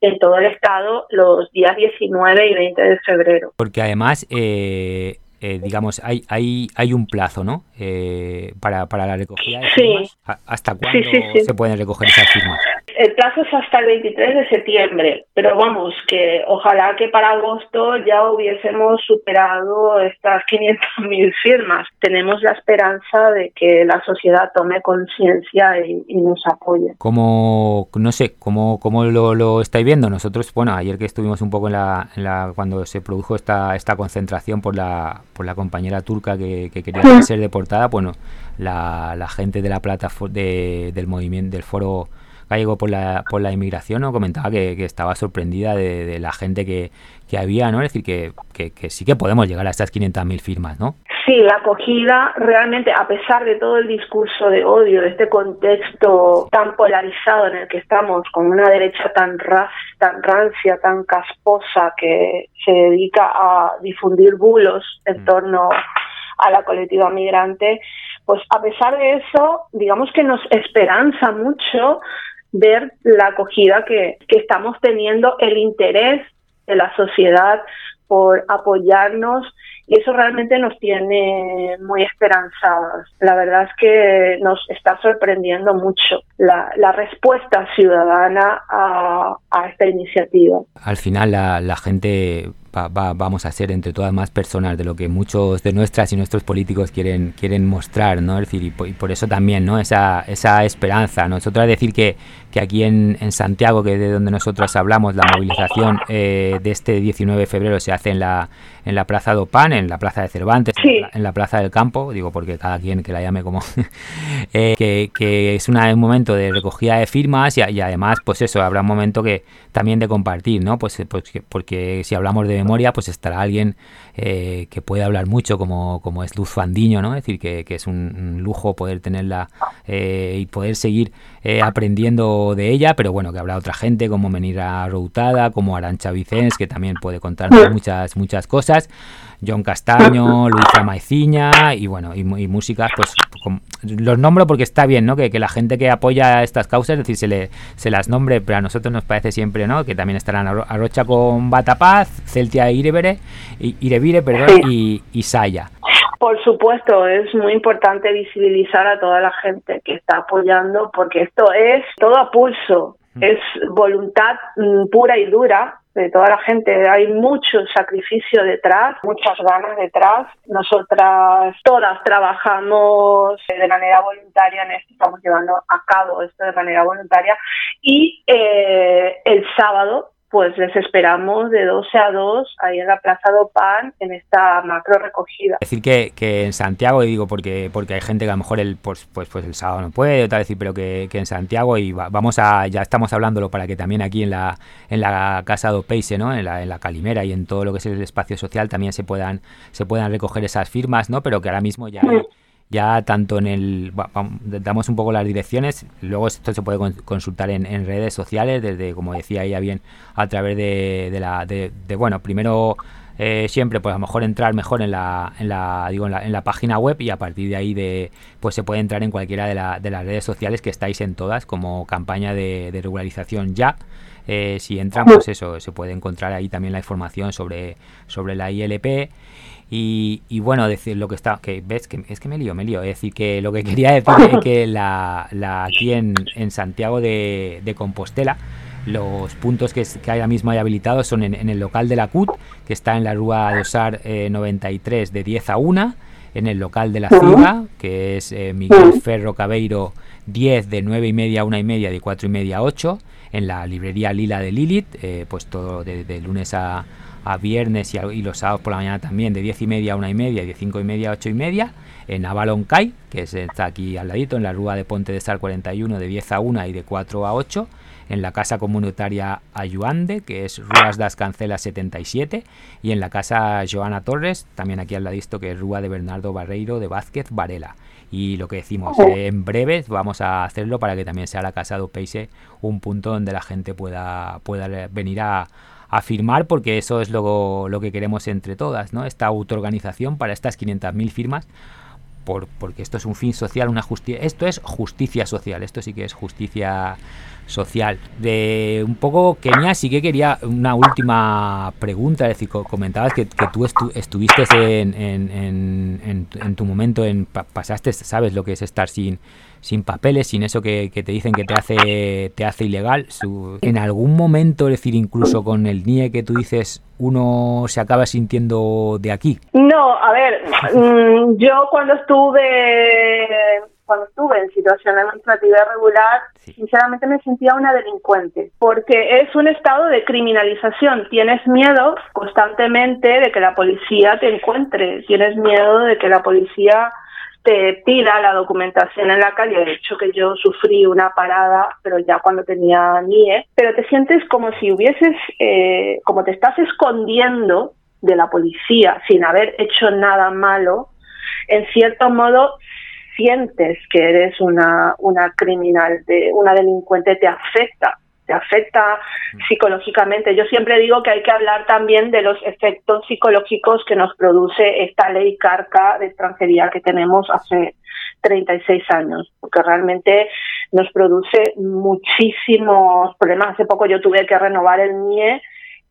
en todo el estado los días 19 y 20 de febrero. Porque además eh, eh, digamos, hay, hay, hay un plazo, ¿no? Eh, para, para la recogida de firmas. ¿Hasta cuándo se pueden recoger esas firmas? El plazo es hasta el 23 de septiembre, pero vamos, que ojalá que para agosto ya hubiésemos superado estas 500.000 firmas. Tenemos la esperanza de que la sociedad tome conciencia y, nos apoye. ¿Cómo, no sé, cómo, cómo lo, lo, estáis viendo? Nosotros, bueno, ayer que estuvimos un poco en la, en la cuando se produjo esta, esta concentración por la por la compañera turca que, quería ser deportada, bueno, la, la gente de la plataforma de, del movimiento del foro gallego por la, por la inmigración ¿no? comentaba que, que estaba sorprendida de, de, la gente que, que había, ¿no? Es decir, que, que, que sí que podemos llegar a estas 500.000 firmas, ¿no? Sí, la acogida realmente, a pesar de todo el discurso de odio, de este contexto tan polarizado en el que estamos, con una derecha tan, ras, tan rancia, tan casposa, que se dedica a difundir bulos en mm. torno a la colectiva migrante, pues a pesar de eso, digamos que nos esperanza mucho ver la acogida que, que estamos teniendo, el interés de la sociedad por apoyarnos y eso realmente nos tiene muy esperanzados. La verdad es que nos está sorprendiendo mucho la, la respuesta ciudadana a, a, esta iniciativa. Al final la, la gente va, vamos a ser entre todas más personas de lo que muchos de nuestras y nuestros políticos quieren quieren mostrar, ¿no? Es decir, y por, eso también, ¿no? Esa, esa esperanza. Nosotros decir que, que aquí en, en, Santiago, que es de donde nosotros hablamos, la movilización eh, de este 19 de febrero se hace en la en la Plaza Dopan, en la Plaza de Cervantes, en, la, Plaza del Campo, digo porque cada quien que la llame como, eh, que, que, es una, un momento de recogida de firmas y, y, además, pues eso, habrá un momento que también de compartir, ¿no? Pues, pues porque si hablamos de memoria, pues estará alguien eh, que puede hablar mucho, como, como es Luz Fandiño, ¿no? Es decir, que, que es un, lujo poder tenerla eh, y poder seguir eh, aprendiendo de ella, pero bueno, que habrá otra gente como Menira Routada, como Arancha Vicens, que también puede contarnos muchas, muchas cosas. John Castaño, Luisa Maiciña y bueno, y, músicas, pues los nombro porque está bien, ¿no? Que, que, la gente que apoya estas causas, es decir, se, le, se las nombre, pero a nosotros nos parece siempre, ¿no? Que también estarán Arrocha con Batapaz, Celtia Irevere, Irevire, perdón, y, y Saya. Por supuesto, es muy importante visibilizar a toda la gente que está apoyando porque esto es todo a pulso, es voluntad mm, pura y dura de toda la gente. Hay mucho sacrificio detrás, muchas ganas detrás. Nosotras todas trabajamos de manera voluntaria en esto, estamos llevando a cabo esto de manera voluntaria. Y eh, el sábado pues les esperamos de 12 a 2 ahí en la Plaza Dopan en esta macro recogida. Decir que, que en Santiago, y digo porque porque hay gente que a lo mejor el pues pues, pues el sábado no puede, tal decir, pero que, que en Santiago y vamos a ya estamos hablándolo para que también aquí en la en la casa de Peise, ¿no? En la, en la Calimera y en todo lo que es el espacio social también se puedan se puedan recoger esas firmas, ¿no? Pero que ahora mismo ya hay, ya tanto en el damos un poco las direcciones luego esto se puede consultar en, redes sociales desde como decía ella bien a través de, la de, bueno primero eh, siempre pues a lo mejor entrar mejor en la, en la digo en la, en la, página web y a partir de ahí de pues se puede entrar en cualquiera de, la, de las redes sociales que estáis en todas como campaña de, regularización ya. Eh, si entran pues eso se puede encontrar ahí también la información sobre sobre la ILP y, bueno, decir lo que está, que ves que es que me lío, me lío. Es decir, que lo que quería decir es que la, la aquí en, en Santiago de, de, Compostela, los puntos que, que ahora mismo hay habilitados son en, el local de la CUT, que está en la Rúa Dosar eh, 93 de 10 a 1, en el local de la CIGA, que es eh, Miguel Ferro Cabeiro 10 de 9 y media a 1 y media, de 4 y media a 8, en la librería Lila de Lilith, eh, pues todo de, de lunes a a viernes y, los sábados por la mañana también, de 10 y media a 1 y media y de 5 y media a 8 y media, en Avalon Kai, que está aquí al ladito, en la Rúa de Ponte de Sal 41, de 10 a 1 y de 4 a 8, en la Casa Comunitaria Ayuande, que es Ruas das Cancelas 77, y en la Casa Joana Torres, también aquí al ladito, que es Rúa de Bernardo Barreiro de Vázquez Varela. Y lo que decimos, en breve vamos a hacerlo para que también sea la Casa de Opeise un punto donde la gente pueda, pueda venir a, a firmar porque eso es lo, lo que queremos entre todas, ¿no? Esta autoorganización para estas 500.000 firmas por, porque esto es un fin social, una justicia, esto es justicia social, esto sí que es justicia social. De un poco, Kenia, sí que quería una última pregunta, es decir, comentabas que, que tú estuviste en, en, en, tu momento, en pasaste, sabes lo que es estar sin sin papeles, sin eso que, te dicen que te hace, te hace ilegal. en algún momento, es decir, incluso con el NIE que tú dices, uno se acaba sintiendo de aquí. No, a ver, mm, yo cuando estuve cuando estuve en situación administrativa irregular, sinceramente me sentía una delincuente, porque es un estado de criminalización. Tienes miedo constantemente de que la policía te encuentre, tienes miedo de que la policía te pida la documentación en la calle. De hecho, que yo sufrí una parada, pero ya cuando tenía NIE, pero te sientes como si hubieses, eh, como te estás escondiendo de la policía sin haber hecho nada malo, en cierto modo sientes que eres una, una criminal, de, una delincuente, te afecta afecta psicológicamente. Yo siempre digo que hay que hablar también de los efectos psicológicos que nos produce esta ley carca de extranjería que tenemos hace 36 años, porque realmente nos produce muchísimos problemas. Hace poco yo tuve que renovar el NIE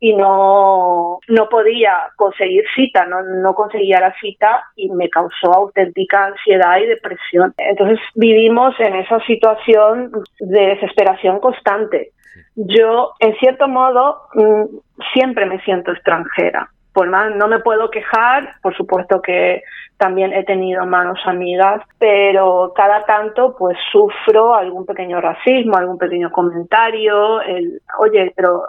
y no, no podía conseguir cita, no, no conseguía la cita y me causó auténtica ansiedad y depresión. Entonces vivimos en esa situación de desesperación constante. Yo, en cierto modo, mm, siempre me siento extranjera. Por más, no me puedo quejar, por supuesto que también he tenido manos amigas, pero cada tanto pues sufro algún pequeño racismo, algún pequeño comentario, el, oye, pero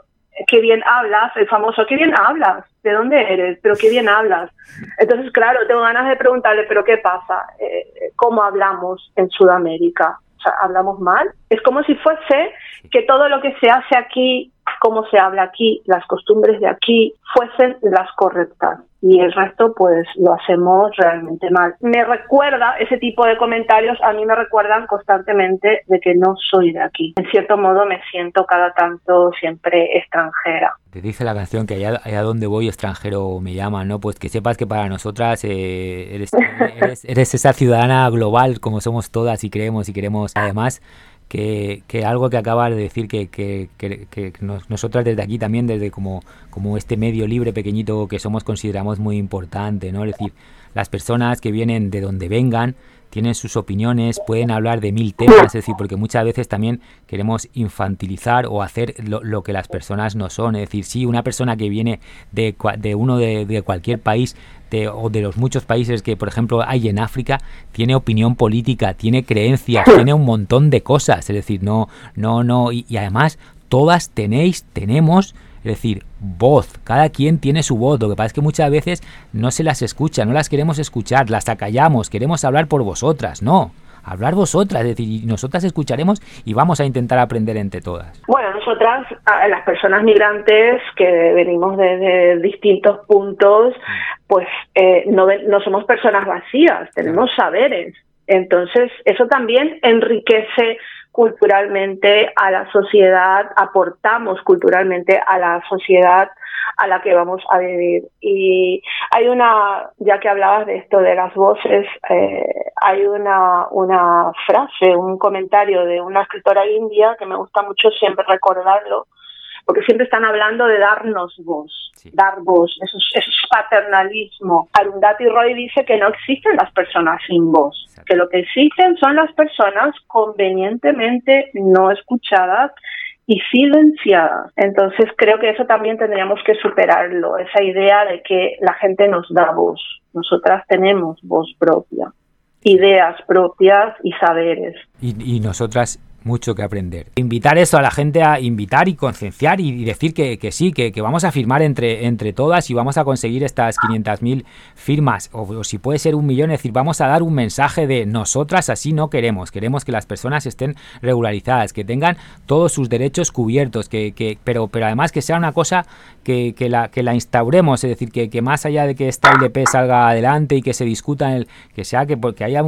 qué bien hablas, el famoso, qué bien hablas, ¿de dónde eres? Pero qué bien hablas. Entonces, claro, tengo ganas de preguntarle, pero ¿qué pasa? Eh, ¿Cómo hablamos en Sudamérica? O sea, hablamos mal. Es como si fuese que todo lo que se hace aquí, como se habla aquí, las costumbres de aquí, fuesen las correctas y el resto pues lo hacemos realmente mal. Me recuerda, ese tipo de comentarios a mí me recuerdan constantemente de que no soy de aquí. En cierto modo me siento cada tanto siempre extranjera. Te dice la canción que allá, allá donde voy extranjero me llaman, ¿no? Pues que sepas que para nosotras eh, eres, eres esa ciudadana global como somos todas y creemos y queremos además que, que, algo que acaba de decir que, que, que nosotras desde aquí también, desde como, como este medio libre pequeñito que somos, consideramos muy importante, ¿no? Es decir, las personas que vienen de donde vengan, tienen sus opiniones, pueden hablar de mil temas, es decir, porque muchas veces también queremos infantilizar o hacer lo, que las personas no son. Es decir, si una persona que viene de, de uno de, de, cualquier país de, o de los muchos países que, por ejemplo, hay en África, tiene opinión política, tiene creencias, tiene un montón de cosas. Es decir, no, no, no, y además todas tenéis, tenemos es decir, voz, cada quien tiene su voz, lo que pasa es que muchas veces no se las escucha, no las queremos escuchar, las acallamos, queremos hablar por vosotras, no, hablar vosotras, es decir, nosotras escucharemos y vamos a intentar aprender entre todas. Bueno, nosotras, las personas migrantes que venimos desde distintos puntos, pues eh, no, no somos personas vacías, tenemos saberes. Entonces, eso también enriquece culturalmente a la sociedad, aportamos culturalmente a la sociedad a la que vamos a vivir. Y hay una, ya que hablabas de esto de las voces, eh, hay una, una frase, un comentario de una escritora india que me gusta mucho siempre recordarlo, porque siempre están hablando de darnos voz, dar voz, eso es, paternalismo. Arundhati Roy dice que no existen las personas sin voz, que lo que existen son las personas convenientemente no escuchadas y silenciadas. Entonces creo que eso también tendríamos que superarlo, esa idea de que la gente nos da voz, nosotras tenemos voz propia ideas propias y saberes. Y, nosotras mucho que aprender. Invitar eso a la gente a invitar y concienciar y, decir que, sí, que, vamos a firmar entre, entre todas y vamos a conseguir estas 500.000 firmas o, si puede ser un millón, es decir, vamos a dar un mensaje de nosotras así no queremos, queremos que las personas estén regularizadas, que tengan todos sus derechos cubiertos, que, pero, pero además que sea una cosa que, la, que la instauremos, es decir, que, más allá de que esta LP salga adelante y que se discuta, el, que sea que, porque haya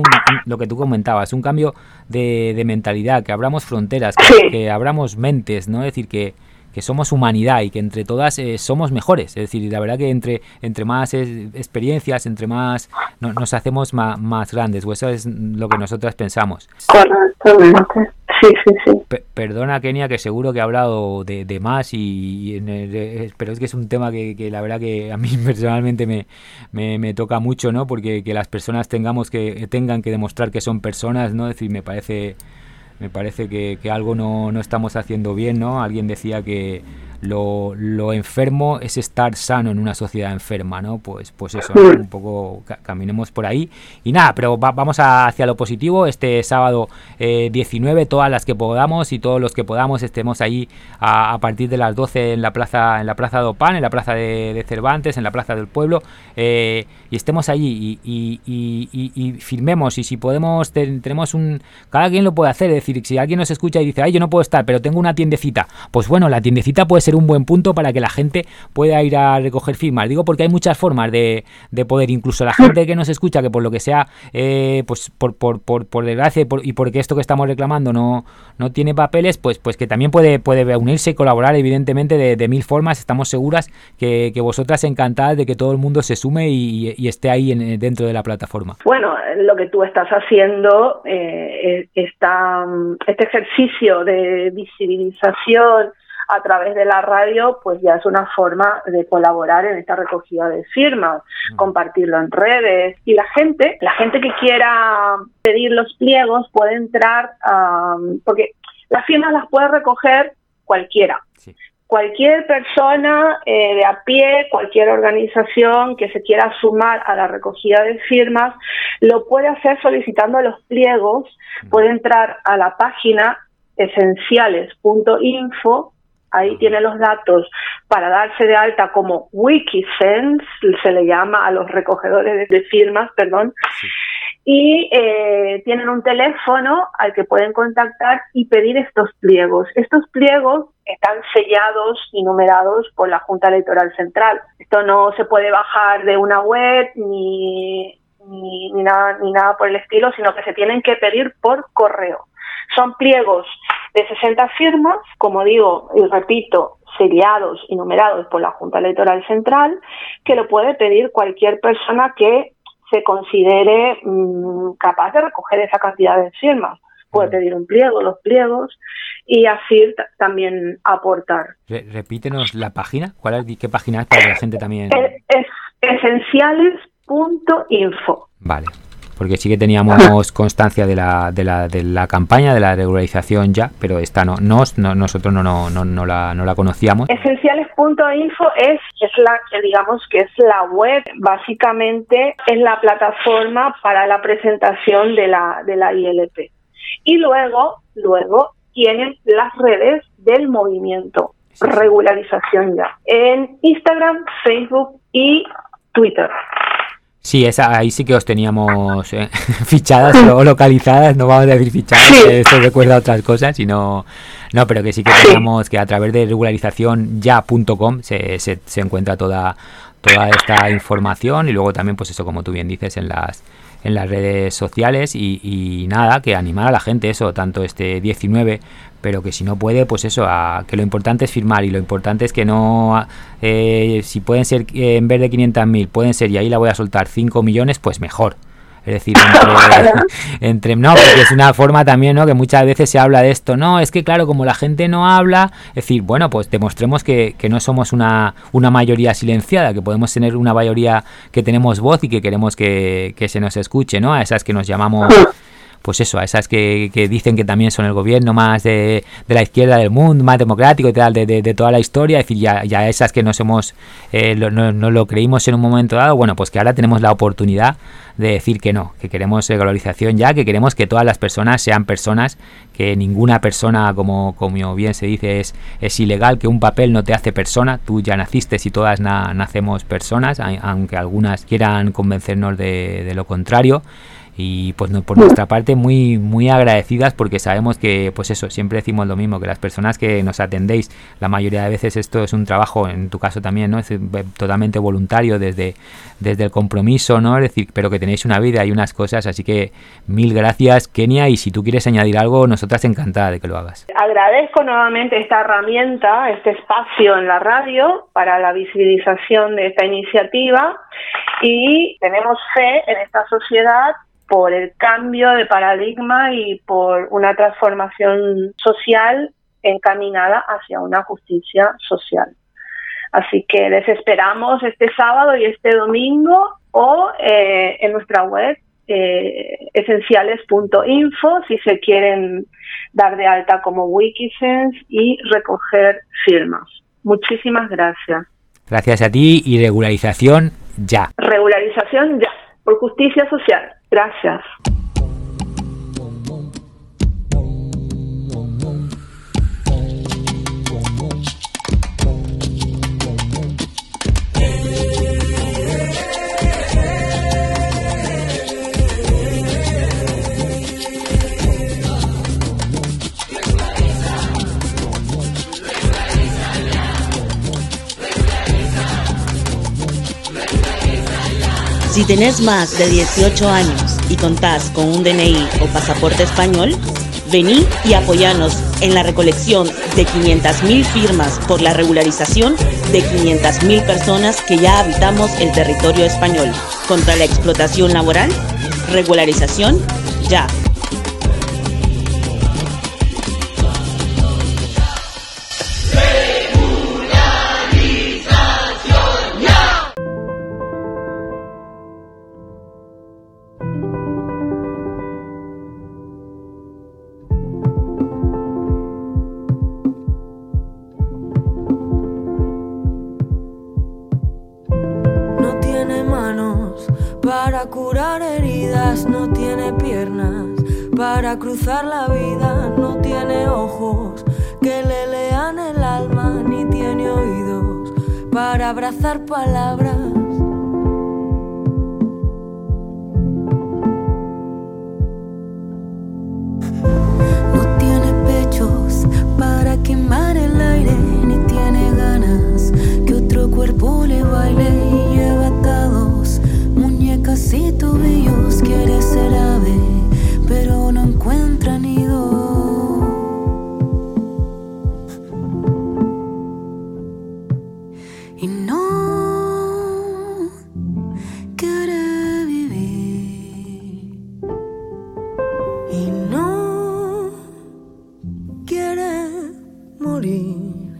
lo que tú comentabas, un cambio de, de mentalidad, que abramos fronteras, que, abramos mentes, ¿no? Es decir, que, que somos humanidad y que entre todas eh, somos mejores. Es decir, la verdad que entre, entre más experiencias, entre más nos hacemos más, grandes, o eso es lo que nosotras pensamos. Correctamente. Sí, sí, sí. perdona, Kenia, que seguro que he hablado de, más, y, pero es que es un tema que, la verdad que a mí personalmente me, me, toca mucho, ¿no? Porque que las personas tengamos que tengan que demostrar que son personas, ¿no? Es decir, me parece me parece que, que algo no, no, estamos haciendo bien, ¿no? Alguien decía que lo, lo, enfermo es estar sano en una sociedad enferma, ¿no? Pues, pues eso, un poco caminemos por ahí. Y nada, pero vamos hacia lo positivo. Este sábado 19, eh, todas las que podamos y todos los que podamos estemos ahí a, partir de las 12 en la plaza en la plaza de Opan, en la plaza de, Cervantes, en la plaza del pueblo, eh, y estemos allí y, y, y, firmemos. Y si podemos, tenemos un. Cada quien lo puede hacer. Es decir, si alguien nos escucha y dice, ay, yo no puedo estar, pero tengo una tiendecita, pues bueno, la tiendecita puede ser un buen punto para que la gente pueda ir a recoger firmas. Digo porque hay muchas formas de, de poder, incluso la gente que nos escucha, que por lo que sea, eh, pues por, por, por, por desgracia y, porque esto que estamos reclamando no, no tiene papeles, pues, pues que también puede, puede unirse y colaborar, evidentemente, de, mil formas. Estamos seguras que, que, vosotras encantadas de que todo el mundo se sume y, esté ahí en, dentro de la plataforma. Bueno, lo que tú estás haciendo, eh, está, este ejercicio de visibilización a través de la radio, pues ya es una forma de colaborar en esta recogida de firmas, mm. compartirlo en redes. Y la gente, la gente que quiera pedir los pliegos puede entrar, porque las firmas las puede recoger cualquiera. Cualquier persona eh, de a pie, cualquier organización que se quiera sumar a la recogida de firmas, lo puede hacer solicitando los pliegos, mm. puede entrar a la página esenciales.info Ahí tiene los datos para darse de alta como Wikisense, se le llama a los recogedores de firmas, perdón, y eh, tienen un teléfono al que pueden contactar y pedir estos pliegos. Estos pliegos están sellados y numerados por la Junta Electoral Central. Esto no se puede bajar de una web ni, ni, nada, ni nada por el estilo, sino que se tienen que pedir por correo. Son pliegos de 60 firmas, como digo y repito, seriados y numerados por la Junta Electoral Central, que lo puede pedir cualquier persona que se considere mm, capaz de recoger esa cantidad de firmas. Puede pedir un pliego, los pliegos, y así también aportar. repítenos la página. ¿Cuál es, ¿Qué página es para que la gente también...? Es, esenciales.info. Vale porque sí que teníamos constancia de la, de la, de la campaña de la regularización ya, pero esta no, nos, nosotros no, no, no, no, la, no la conocíamos. Esenciales.info es, es la digamos que es la web, básicamente es la plataforma para la presentación de la, de la ILP. Y luego, luego tienen las redes del movimiento, regularización ya, en Instagram, Facebook y Twitter. Sí, esa, ahí sí que os teníamos eh, fichadas o localizadas, no vamos a decir fichadas, esto recuerda a otras cosas, sino, no, pero que sí que teníamos que a través de regularización ya.com se, se, se encuentra toda, toda esta información y luego también, pues eso, como tú bien dices, en las en las redes sociales y, y, nada, que animar a la gente eso, tanto este 19 pero que si no puede, pues eso, a, que lo importante es firmar y lo importante es que no, eh, si pueden ser, eh, en vez de 500.000, pueden ser, y ahí la voy a soltar, 5 millones, pues mejor. Es decir, entre, no, porque es una forma también, ¿no? Que muchas veces se habla de esto, no, es que claro, como la gente no habla, es decir, bueno, pues demostremos que, que no somos una, una mayoría silenciada, que podemos tener una mayoría que tenemos voz y que queremos que, que se nos escuche, ¿no? A esas que nos llamamos pues eso, a esas que, dicen que también son el gobierno más de, la izquierda del mundo, más democrático y tal, de, toda la historia, es decir, ya, ya esas que nos hemos, eh, no, no, lo creímos en un momento dado, bueno, pues que ahora tenemos la oportunidad de decir que no, que queremos regularización ya, que queremos que todas las personas sean personas, que ninguna persona, como, como bien se dice, es, es ilegal, que un papel no te hace persona, tú ya naciste y todas nacemos personas, aunque algunas quieran convencernos de, de lo contrario y pues no, por nuestra parte muy muy agradecidas porque sabemos que pues eso siempre decimos lo mismo que las personas que nos atendéis la mayoría de veces esto es un trabajo en tu caso también no es totalmente voluntario desde desde el compromiso no es decir pero que tenéis una vida y unas cosas así que mil gracias Kenia y si tú quieres añadir algo nosotras encantada de que lo hagas. Agradezco nuevamente esta herramienta este espacio en la radio para la visibilización de esta iniciativa y tenemos fe en esta sociedad por el cambio de paradigma y por una transformación social encaminada hacia una justicia social. Así que les esperamos este sábado y este domingo o eh, en nuestra web eh, esenciales.info si se quieren dar de alta como Wikisense y recoger firmas. Muchísimas gracias. Gracias a ti y regularización ya. Regularización ya, por justicia social. Gracias. Si tenés más de 18 años y contás con un DNI o pasaporte español, vení y apoyanos en la recolección de 500.000 firmas por la regularización de 500.000 personas que ya habitamos el territorio español. Contra la explotación laboral, regularización ya. Para cruzar la vida, no tiene ojos. Que le lean el alma, ni tiene oídos. Para abrazar palabras. No tiene pechos para quemar el aire, ni tiene ganas que otro cuerpo le baile tobillos, quiere ser ave pero no encuentra nido. Y no quiere vivir. Y no quiere morir.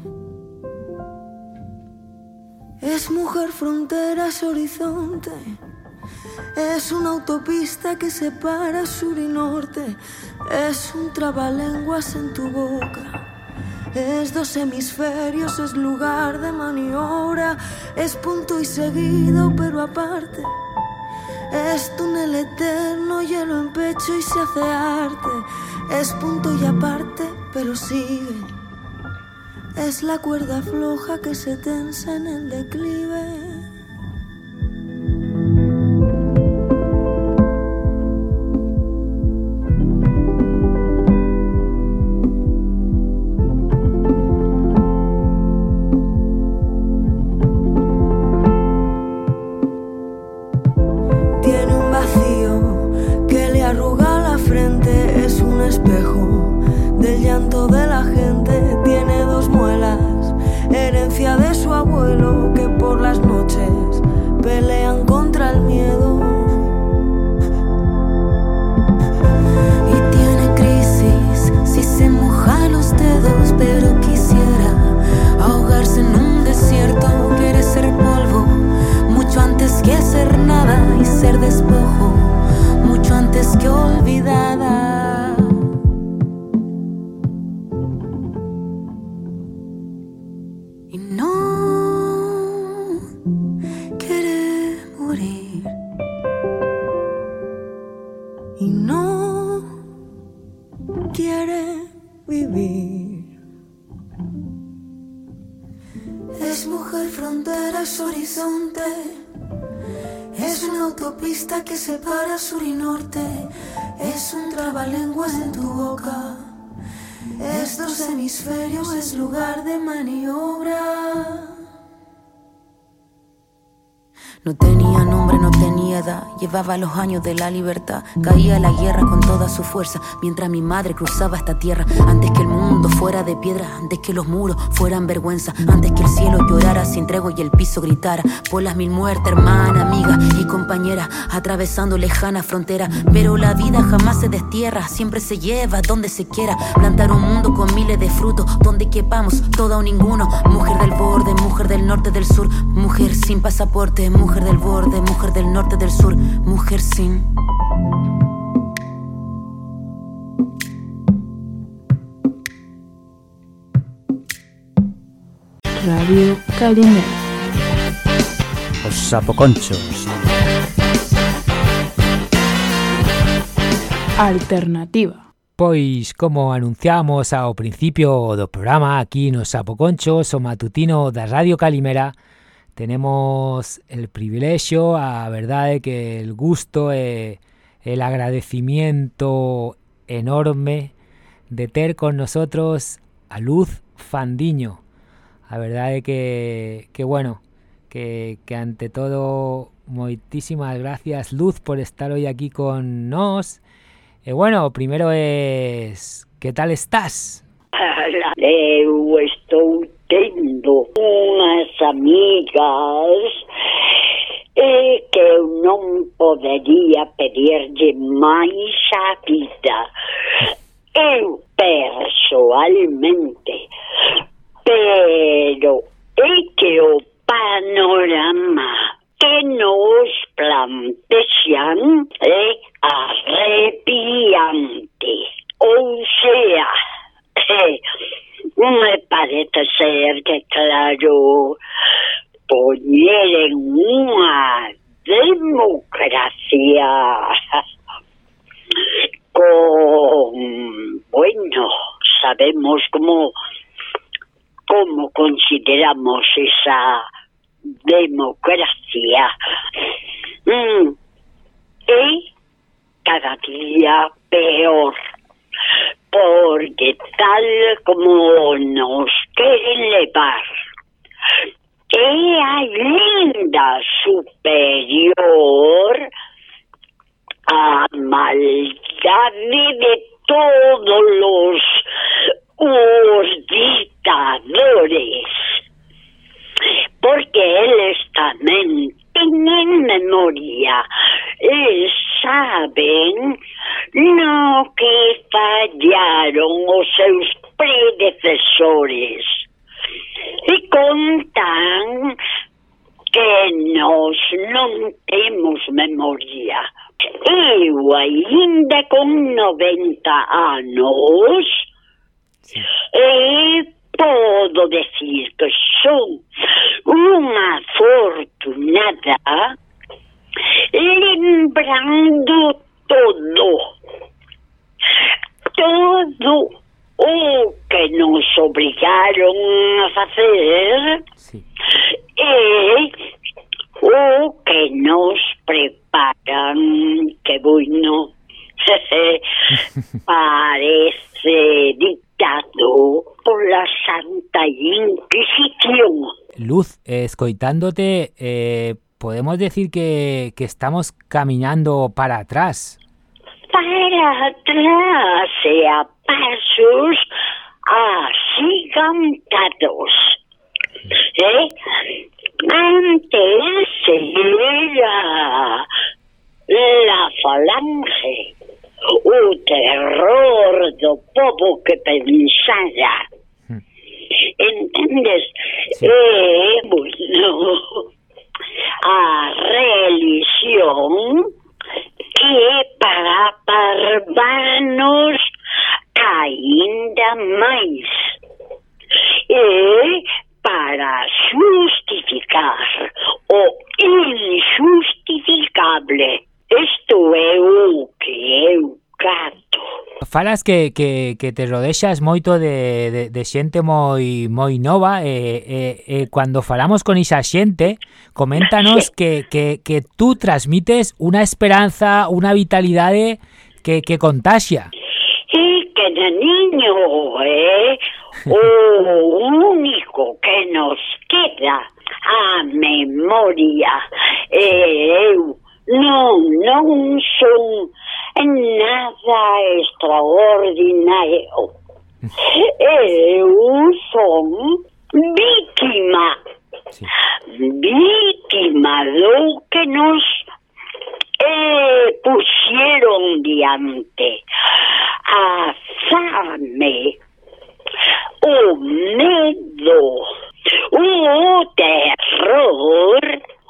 Es mujer fronteras horizonte es una autopista que separa sur y norte. Es un trabalenguas en tu boca. Es dos hemisferios, es lugar de maniobra. Es punto y seguido, pero aparte. Es túnel eterno, hielo en pecho y se hace arte. Es punto y aparte, pero sigue. Es la cuerda floja que se tensa en el declive. Los años de la libertad. Caía la guerra con toda su fuerza, mientras mi madre cruzaba esta tierra. Antes que el mundo fuera de piedra, antes que los muros fueran vergüenza, antes que el cielo llorara sin tregua y el piso gritara. Por las mil muertes, hermana, amiga y compañera, atravesando lejana frontera. Pero la vida jamás se destierra, siempre se lleva donde se quiera. Plantar un mundo con miles de frutos, donde quepamos, todo o ninguno. Mujer del borde, mujer del norte, del sur, mujer sin pasaporte, mujer del borde, mujer del norte, del sur, mujer mujer sin... Radio Calimera. Os sapoconchos. Alternativa. Pois, como anunciamos ao principio do programa aquí nos Sapoconchos, o matutino da Radio Calimera, tenemos el privilegio, a verdade que el gusto e el agradecimiento enorme de ter con nosotros a Luz Fandiño. A verdade que, que bueno, que, ante todo moitísimas gracias Luz por estar hoy aquí con nos. E bueno, primero es, ¿qué tal estás? Eu estou tendo unhas amigas e que eu non podería pedirlle máis a vida. Eu personalmente, pero é que o panorama que nos plantexan é arrepiante. Ou sea, me parece ser que, claro, poner en una democracia bueno, sabemos cómo, cómo consideramos esa democracia. Mm. Y cada día peor porque tal como nos quieren llevar ella linda superior a maldad de todos los dictadores porque él también tienen memoria. Y saben no que fallaron os seus predecesores. E contan que nos non temos memoria. Eu ainda con 90 anos e podo decir que son unha afortunada lembrando todo, todo o que nos obrigaron a facer e o que nos preparan, que bueno, parece dictado por la Santa Inquisición. Luz, escoitándote, eh, podemos decir que, que estamos caminando para atrás. Para atrás, e a pasos agigantados. ¿Eh? Antes era la falange, o terror do povo que pensara. Hmm. Entendes? Sí. E, bueno, a religión é para parvarnos ainda máis. E para justificar o injustificable. Isto é o que eu cato. Falas que, que, que te rodexas moito de, de, de xente moi moi nova e, e, e cando falamos con esa xente coméntanos que, que, que tú transmites unha esperanza, unha vitalidade que, que contagia. E que de niño é eh? o único que nos queda a memoria. Eh, eu non, non son nada extraordinario. Eu son víctima. Víctima do que nos eh, pusieron diante. A fame, o medo, o terror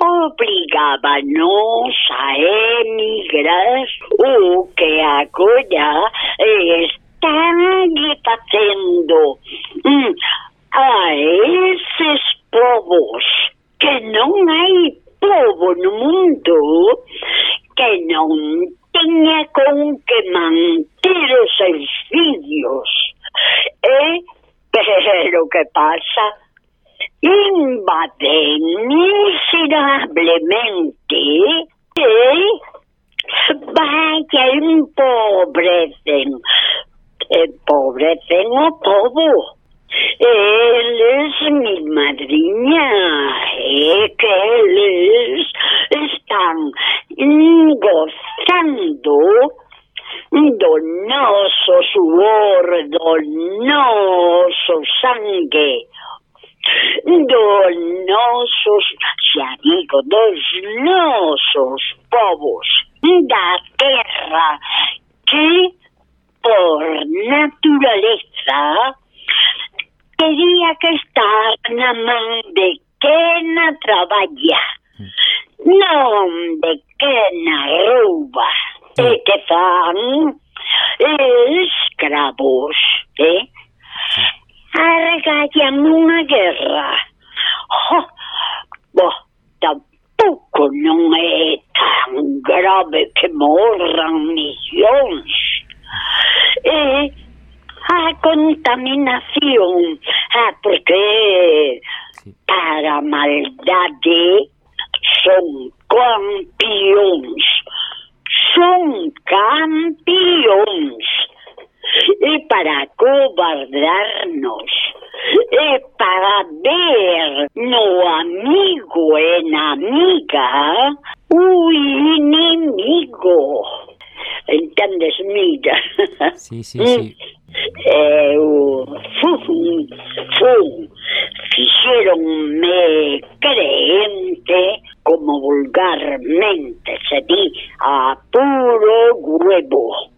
obrigábanos a emigrar o que agora están facendo mm, a esses povos que non hai povo no mundo que non teña con que manter os pero que pasa? Invaden miserablemente y vaya empobrecen, empobrecen a todo. Él es mi madrina, eh, que ellos están gozando donoso sudor, donoso sangue, donosos, xa digo, dos nosos povos da terra que por naturaleza teria que estar na man de quen a traballa non de quen a rouba e que fan escravos eh? Arregallan unha guerra. Oh, bo, tampouco non é tan grave que morran millóns. E a contaminación, ah, porque para maldade son campións, son campións e para cobardarnos e para ver no amigo e na amiga o inimigo. Entendes, mira? Sí, sí, sí. Eu fun, fun, fixeronme creente como vulgarmente se di a puro huevo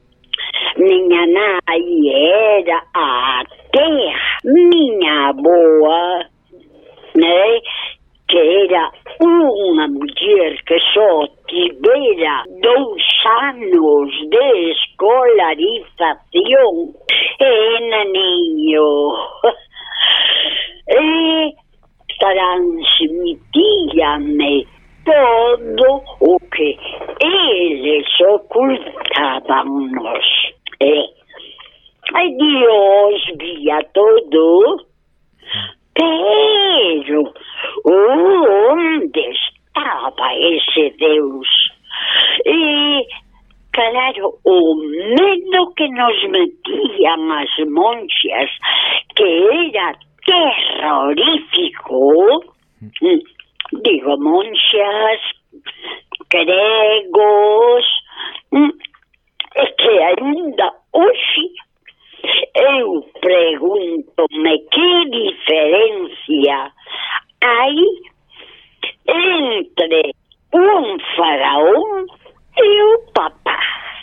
miña nai era atea, miña aboa, né, que era unha muller que só tivera dous anos de escolarización e naniño e transmitíame todo o que eles ocultaban-nos. É. Ai, Deus via todo, pero onde estava esse Deus? E, claro, o medo que nos metían as monxas, que era terrorífico, monxas, gregos, é que ainda hoxe eu pregunto-me que diferencia hai entre un faraón e o papá.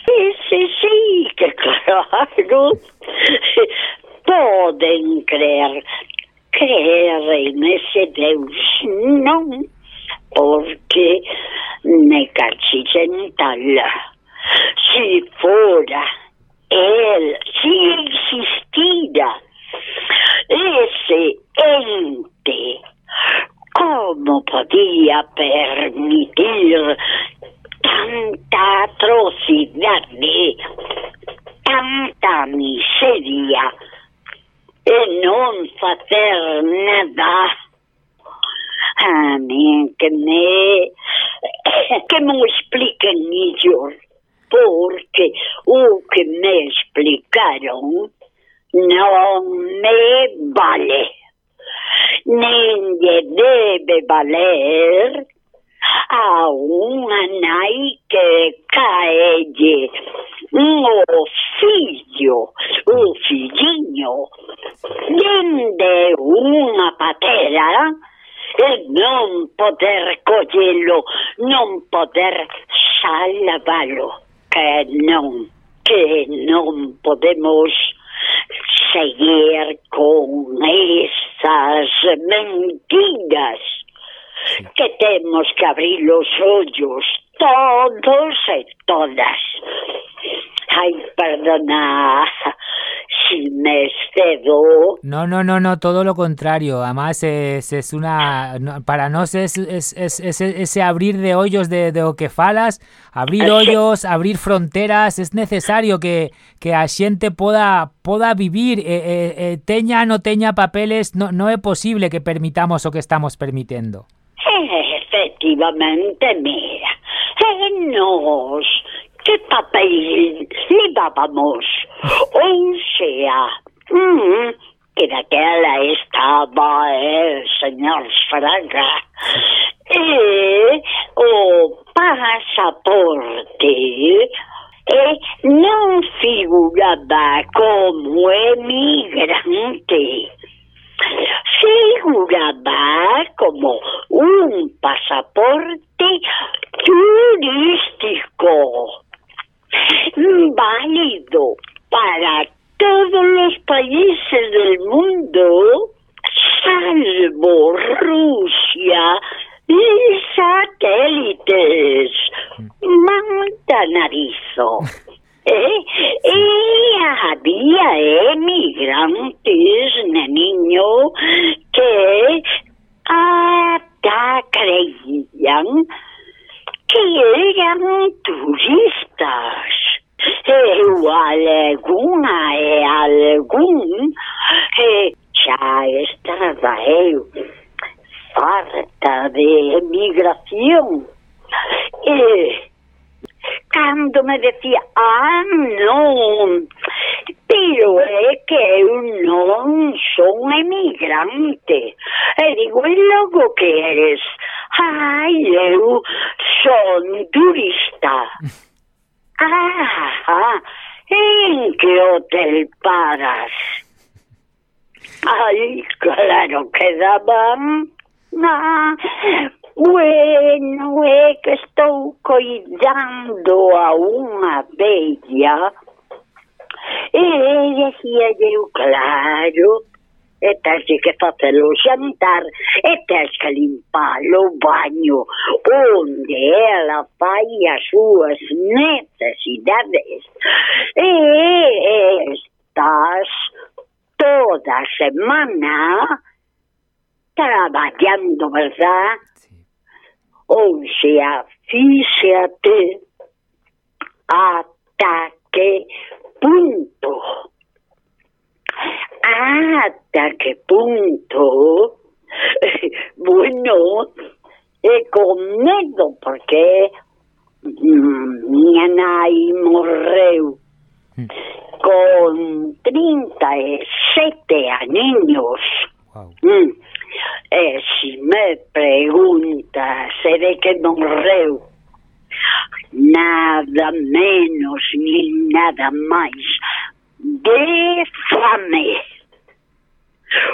Ese sí que claro poden creer creer nese Deus non porque me cachillen tal si fuera él, si existiera ese ente, ¿cómo podía permitir tanta atrocidad, tanta seria e non facer nada. A mí que me que me o expliquen mellor porque o que me explicaron non me vale. Nen lle debe valer a unha nai que caelle un fillo, un filliño, dende unha patera e non poder collelo, non poder salvalo, que non, que non podemos seguir con esas mentiras que temos que abrir os ollos todos e todas. Ay, perdona si me excedo. No, no, no, no, todo lo contrario. Además, es, es una. no, para nós es, es, es, es ese abrir de hoyos de, de o que falas, abrir hoyos, abrir fronteras. Es necesario que, que a xente poda, poda vivir. Eh, eh, eh, teña no teña papeles, no, no é posible que permitamos o que estamos permitiendo. Efectivamente, mira, nos que papel levábamos, ou sea, mm, que daquela estaba el señor Fraga, e o pasaporte e non figuraba como emigrante. Figuraba como un pasaporte turístico. Válido para todos los países del mundo, salvo Rusia y satélites. Manda narizo. ¿Eh? Y había emigrantes, niño, que hasta creían que eran turistas. Eu għal-għuna e għal-għun e ċaħestava eu farta de emigrazzjon e quando me decía, ah, non, pero é que eu non son emigrante. E digo, e logo que eres? Ai, eu son turista. Ah, en qué hotel paras. Ay, claro que daban. Ah, bueno, é que estou coidando a unha bella. E dicía eu, claro, e tens que facer o xantar e tens que limpar o baño onde ela as súas necesidades e estás toda semana traballando, verdad? ou sea, fíxate ata que punto ¿Hasta qué punto? bueno, he comido porque mi nai morreu hmm. con 37 años. Wow. Mm. E se me preguntas se de que morreu nada menos ni nada máis de fame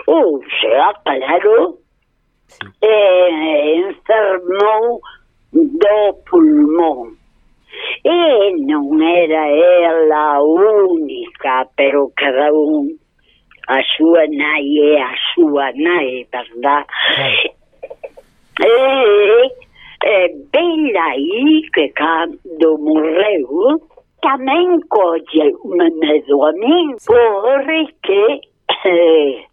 ou sea, claro, eh, enfermou do pulmón. E non era ela única, pero cada un a súa nai é a súa nai, verdad? E, e ben aí que cando morreu tamén colle un medo a min porque eh,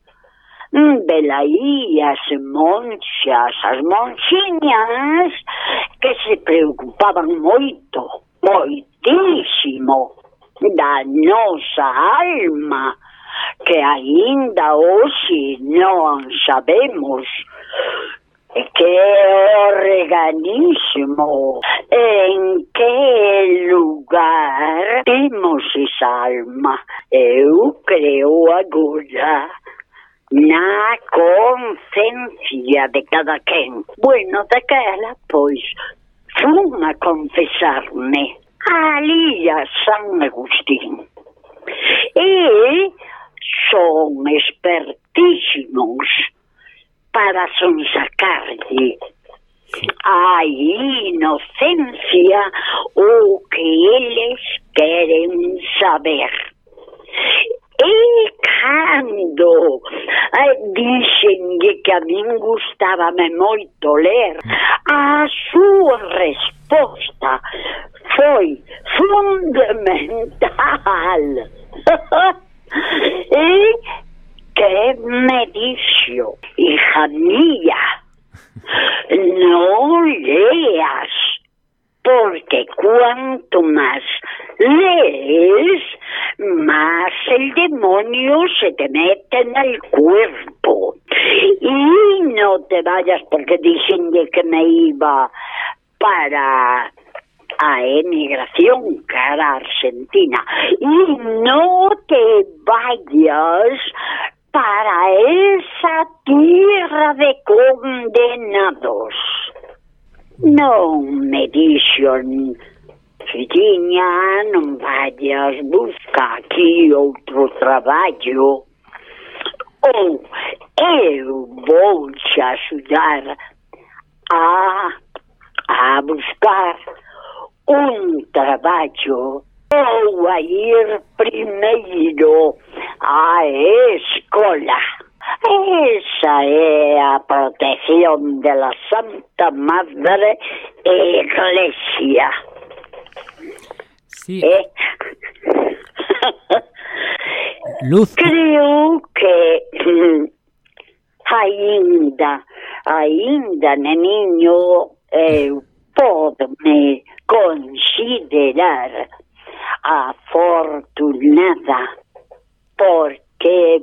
velaí as monxas, as que se preocupaban moito, moitísimo da nosa alma que aínda hoxe non sabemos que organismo en que lugar temos esa alma. Eu creo agora na conciencia de cada quen. Bueno, daquela, pois, fun a confesarme ali a San Agustín. E son expertísimos para sonsacarlle a inocencia o que eles queren saber. Cando dixenlle que a min gustábame moito ler, a súa resposta foi fundamental. e que me dixo, hija mía, no leas, porque cuanto más lees, más el demonio se te mete en el cuerpo. Y no te vayas porque dicen que me iba para a emigración cara Argentina y no te vayas para esa tierra de condenados. Non me dixon, filliña, non vayas, busca aquí outro traballo. Ou eu vou te axudar a, a buscar un traballo ou a ir primeiro á escola. Esa é a protección de la Santa Madre Iglesia. Sí. Eh? Luz. Creo que mm, ainda, ainda, neniño, eu podme considerar afortunada porque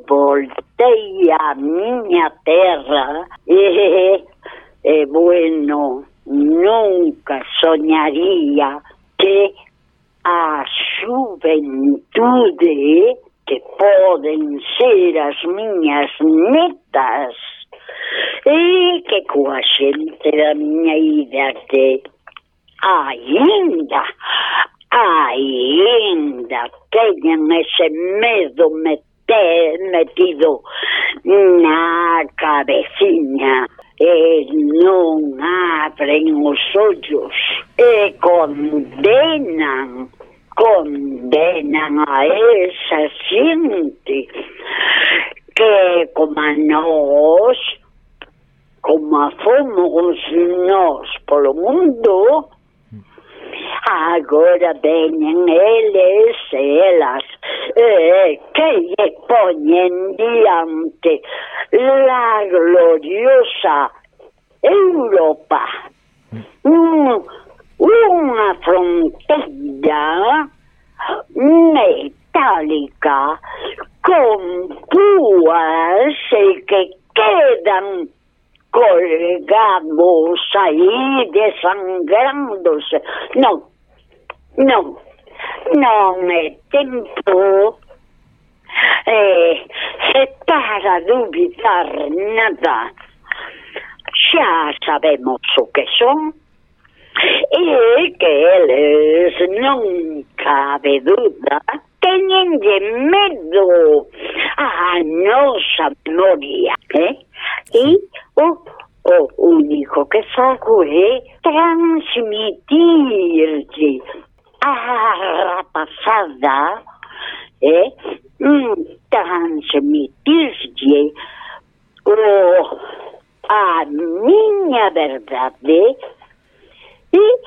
voltei a miña terra e, e bueno, nunca soñaría que a xuventude que poden ser as miñas netas. E que coa xente da miña idade ainda, ainda teñen ese medo mete, metido na cabeciña e non abren os ollos e condenan condenan a esa xente que como a como a fomos nós polo mundo agora veñen eles elas eh, que lle poñen diante la gloriosa Europa. Un, unha fronteira metálica con púas e que quedan colgados aí desangrándose. Non, non, non é tempo eh, para dubitar nada. Xa sabemos o que son e que eles non cabe duda teñenlle medo a nosa memoria, eh? E o, o único que fago é transmitirlle a rapazada eh? Mm, transmitirlle o, a miña verdade e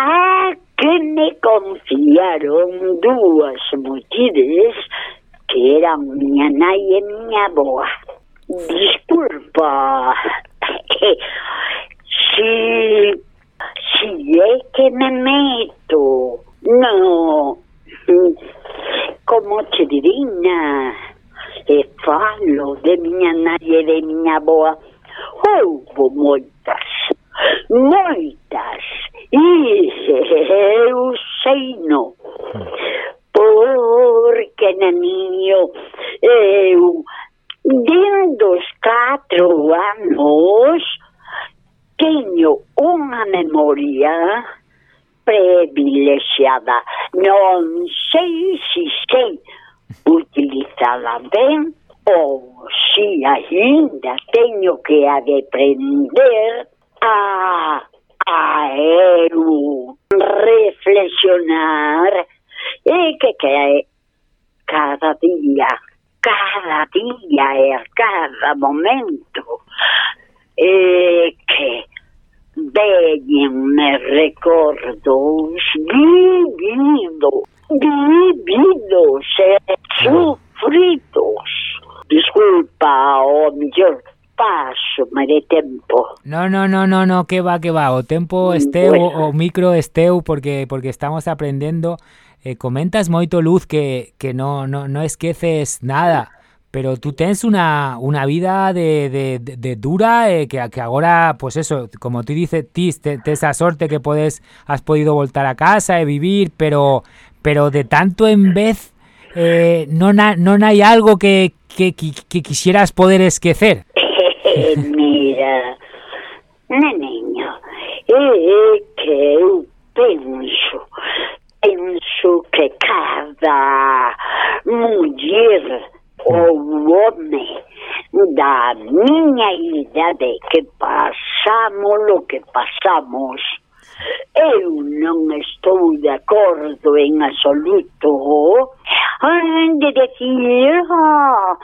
a que me confiaron dúas mulleres que eran miña nai e miña boa. Disculpa, si, si é que me meto. No como te dirina e falo de miña nai e de miña boa houbo moitas Moitas. e eu sei no. Porque, naniño, eu, dentro dos catro anos, teño unha memoria privilexiada. Non sei se sei utilizala ben ou se ainda teño que aprender a, a eu reflexionar e que que cada día cada día e a cada momento e que veñenme recordos vividos, vividos e sufridos. Disculpa, o mellor paso me de tempo. No, no, no, no, no, que va, que va. O tempo esteu, bueno. o micro esteu, porque porque estamos aprendendo. Eh, comentas moito luz que, que no, no, no esqueces nada. pero tú tienes una, una vida de, de, de dura eh, que, que ahora, pues eso, como tú dices, tis, te, te esa suerte que puedes, has podido voltar a casa y vivir, pero, pero de tanto en vez eh, no, na, no hay algo que, que, que, que quisieras poder esquecer. Mira, niño, é que eu penso, penso que cada mulher o homem da minha idade que passamos o que passamos. Eu não estou de acordo em absoluto de dizer ah,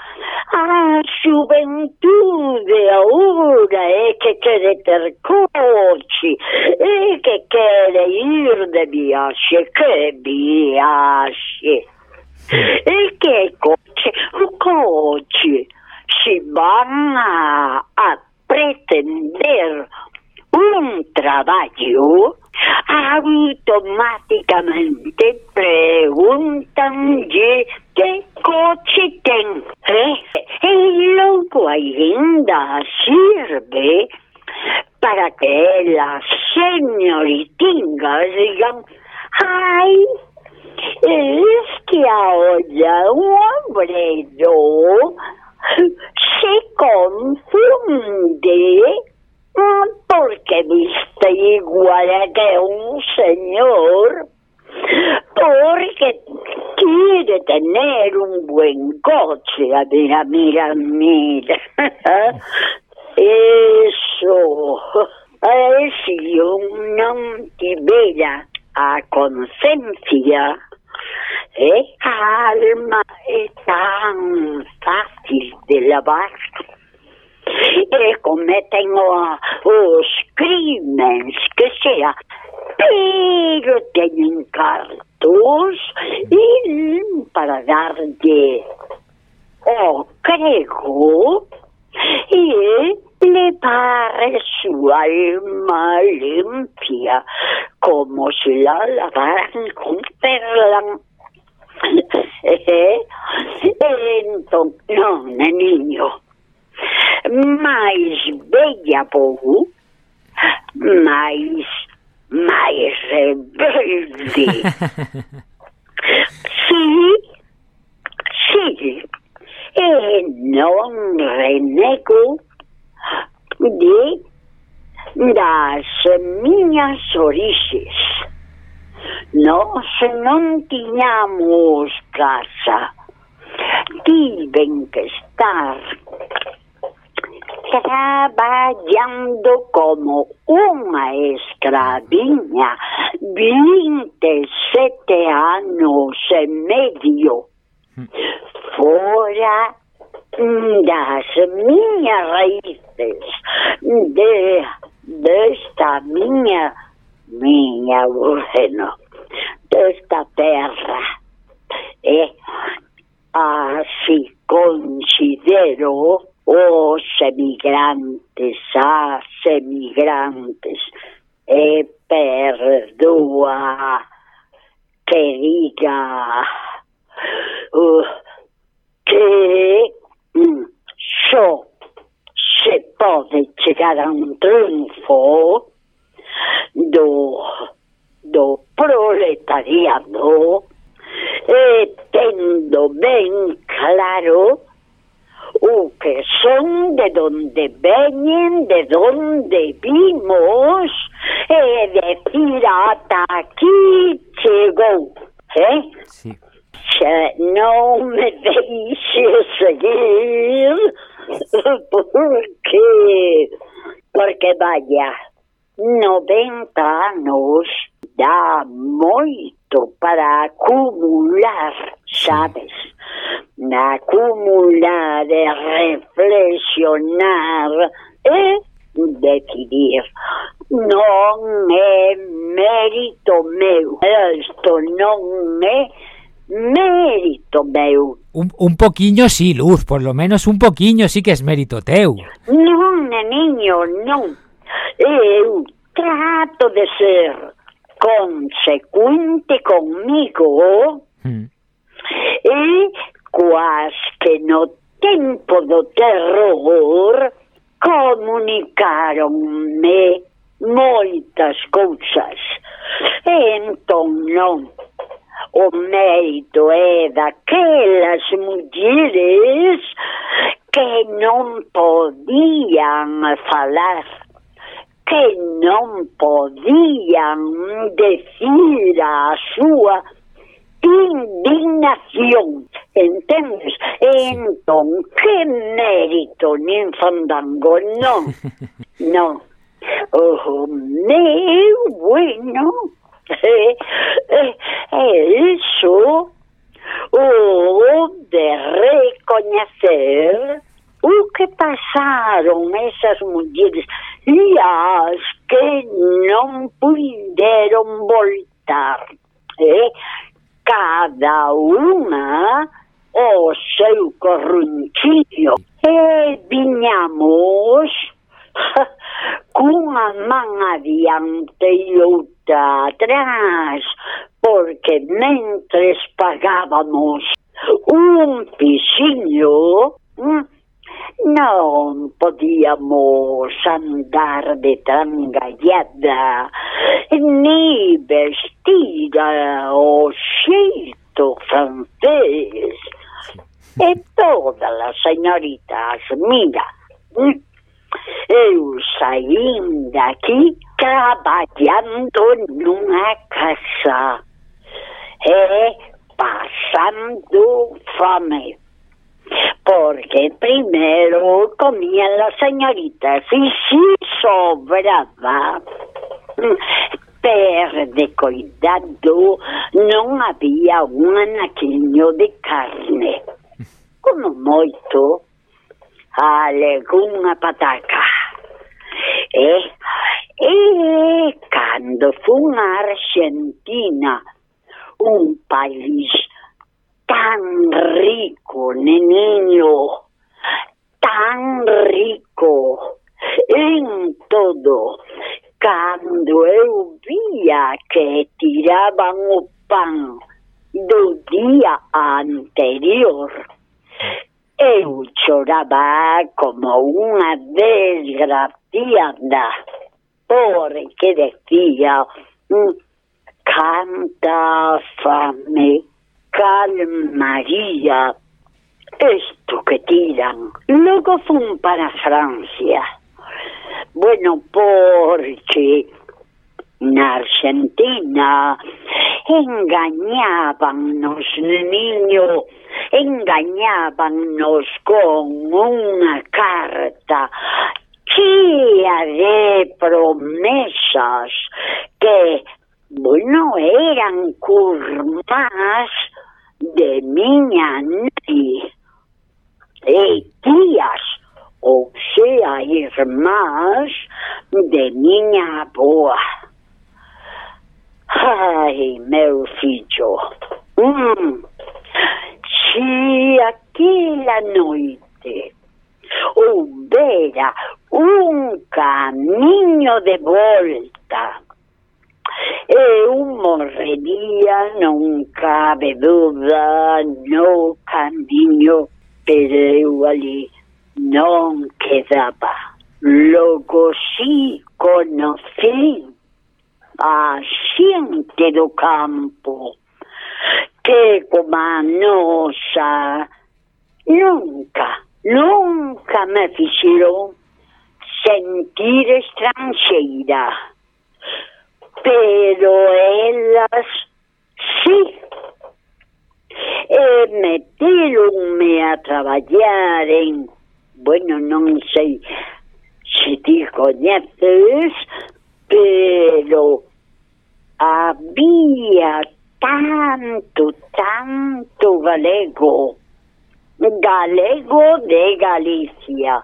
a juventude agora é que quer ter coche, é que quer ir de viagem, que viagem. E que coche, o coche, se van a, a pretender un trabalho, automaticamente preguntanlle que coche ten. Eh? E logo ainda sirve para que las señoritingas digan, ai, es que ahora un obrero se confunde porque viste igual que un señor porque quiere tener un buen coche mira mira mira. Eso eh, si yo no tivera a conciencia. ¿eh? alma es tan fácil de lavar e cometen o, os crimes que sea pero teñen cartos e para darlle o crego e levar su alma limpia como si la lavaran con perla. Entón, non, niño mais bella povo, mais, mais rebelde. sí, sí, e non renego de das miñas orixes. Nós non tiñamos casa. Tiven que estar traballando como unha escraviña 27 anos e medio fora das miñas raíces de desta miña miña bueno desta terra. E así considero os emigrantes, as emigrantes, e perdoa que diga uh, que mm, só se pode chegar a un triunfo do, do proletariado e tendo ben claro o que son, de donde veñen, de donde vimos, e decir ata aquí chegou, eh? Sí. Xa non me deixe seguir, porque, porque vaya, 90 anos dá para acumular, sabes? Acumular reflexionar e decidir. Non é mérito meu, isto non é mérito meu. Un, un poquiño sí, Luz, por lo menos un poquiño sí que es mérito teu. Non, neniño, non. Eu trato de ser consecuente conmigo mm. e coas que no tempo do terror comunicaronme moitas cousas e entón non o mérito é daquelas mulleres que non podían falar que non podían decir a súa indignación, entendes? Entón, que mérito nin fandango, non, non. O meu, bueno, é iso, o de recoñecer o que pasaron esas mulleres e as que non puderon voltar. Eh? Cada unha o seu corrunchillo. E viñamos cunha man adiante e outra atrás, porque mentres pagábamos un pixiño, mm, non podíamos andar de trangallada ni vestir o xeito francés. E todas as señoritas mira mm, eu saín daqui traballando nunha casa e pasando porque primero comían las señoritas y si sobraba perde cuidado non había un anaquiño de carne. Como moito algunha pataca. E, e cando fun a Argentina un país tan rico, neniño, tan rico en todo. Cando eu vía que tiraban o pan do día anterior, eu choraba como unha desgraciada, porque decía, canta fame, calmaría esto que tiran. Luego fun para Francia. Bueno, porque na Argentina engañábannos, niño, engañábannos con unha carta chea de promesas que, bueno, eran curmas de miña nai e tías, ou sea, irmás de miña aboa. Ai, meu fillo, mm, si aquela noite houbera un camiño de volta Eu morrería, non cabe duda, no camiño, pero eu ali non quedaba. Logo si conocí a xente do campo que como a nosa nunca, nunca me fixeron sentir estranxeira pero elas sí e meteronme a traballar en bueno, non sei se ti coñeces pero había tanto, tanto galego galego de Galicia.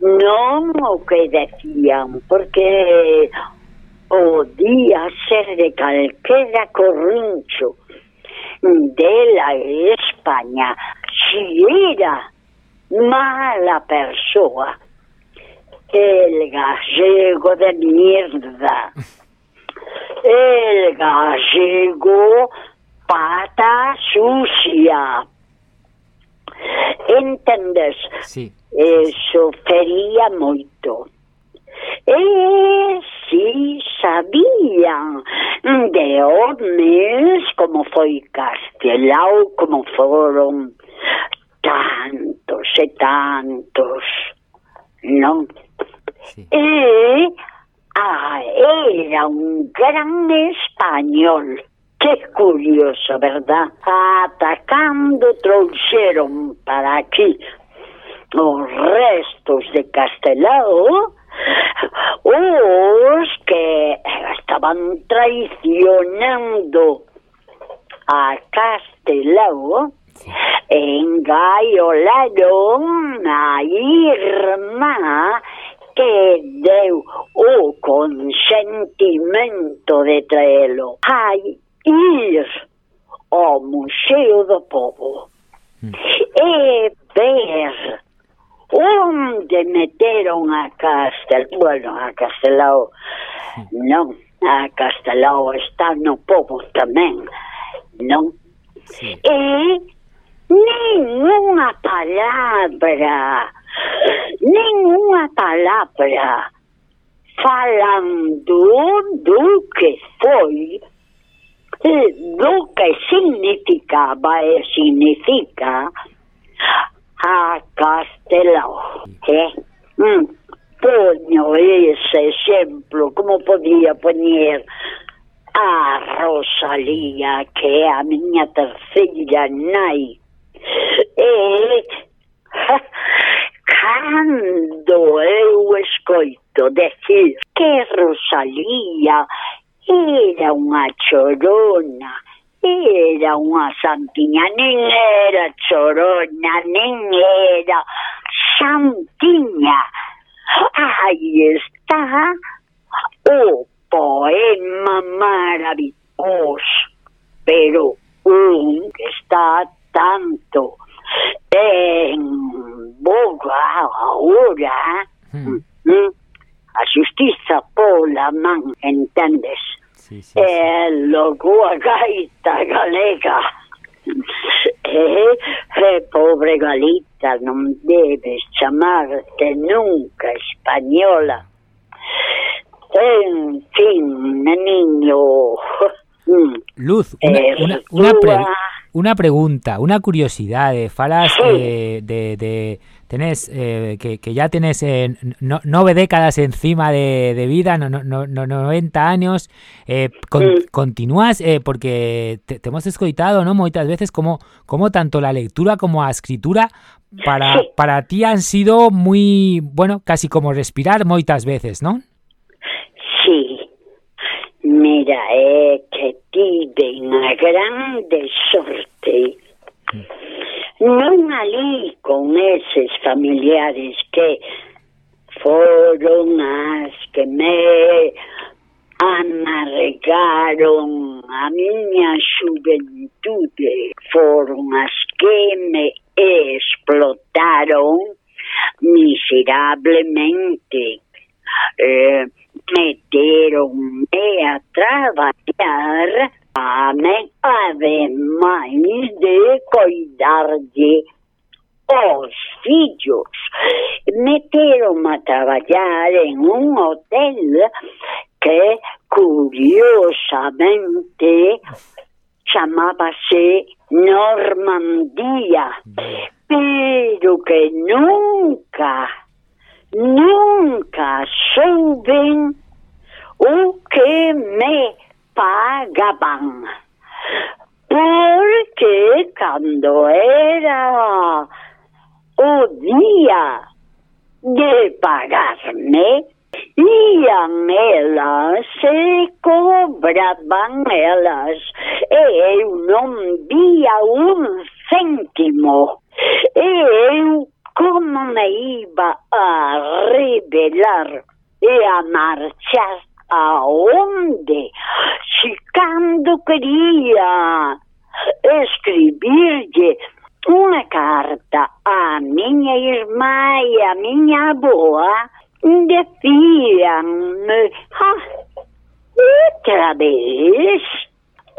Non o que decían porque podía ser de calquera corrincho de la España si era mala persoa el gallego de mierda el gallego pata sucia entendes? Sí. Eso fería moito E si sabían de homes como foi Castelao, como foron tantos e tantos, non? Sí. E ah, era un gran español. Que curioso, verdad? Atacando trouxeron para aquí os restos de Castelao Os que estaban traicionando a Castelao engaiolaron a irmá que deu o consentimento de traelo a ir ao Museo do Povo mm. e ver onde meteron a Castel, bueno, a Castelao, non, a Castelao está no povo tamén, non? Sí. E ninguna palabra, ninguna palabra falando do que foi do que significaba e significa Mm. a Castelao. Eh? Mm. Poño ese exemplo, como podía poñer a Rosalía, que é a miña terceira nai. E cando eu escoito decir que Rosalía era unha chorona, era unha santiña, era chorona, nin era santiña. Aí está o poema maravilloso, pero un que está tanto en boga ahora, mm. a xustiza pola man, entendes? Sí, sí, E logo a gaita galega. E, e pobre galita, non debes chamarte nunca española. En fin, niño. Luz, una, Eh, una, una, pre- Rúa. una pregunta, una curiosidad. eh, falas Sí. eh, de, de- tenés eh, que, que ya tenés eh, no, nove décadas encima de, de vida, no, no, no, no- 90 años. con-. Continúas porque te, te hemos escoitado, ¿no? Moitas veces como, como tanto la lectura como a escritura para, Sí. para ti han sido muy, bueno, casi como respirar moitas veces, ¿no? Mira, é que tive unha grande sorte. Non ali con eses familiares que foron as que me amargaron a miña xuventude foron as que me explotaron miserablemente eh, meterme a trabajar además de cuidar de os fillos. Meteronme a trabajar en un hotel que curiosamente chamábase Normandía, pero que nunca nunca souben o que me pagaban. Porque cando era o día de pagarme, ian elas e cobraban elas e eu non via un céntimo e eu como me iba a revelar e a marchar aonde si cando quería escribirlle unha carta a miña irmá e a miña aboa decíanme ah, outra vez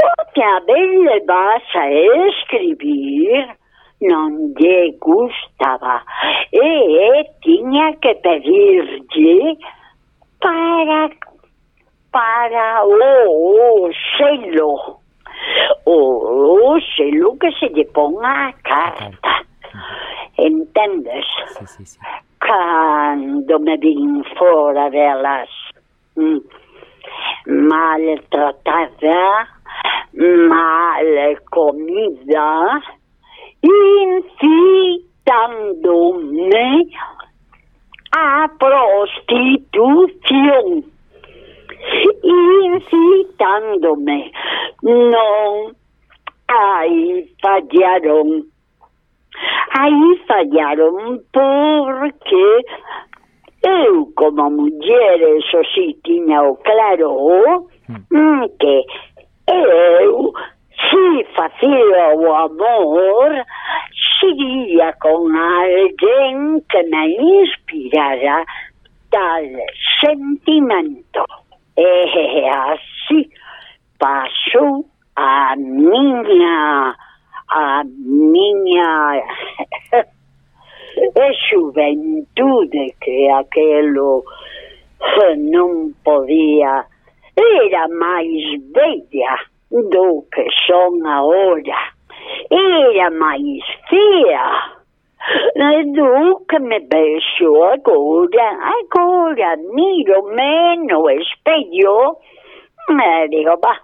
outra vez le vas a escribir non lle gustaba e tiña que pedirlle para para o, o selo o, o selo que se lle ponga a carta. Entendes? Cando me vin fora delas mm, maltratada mal comida incitándome a prostitución incitándome. Non aí fallaron aí fallaron porque eu como muller eso sí tiña o claro mm, que eu si facía o amor sería con alguén que me inspirara tal sentimento. E así pasou a miña a miña xuventude que aquelo non podía era máis bella do que son agora era máis fea do que me vexo agora agora miro no espello e digo, bah,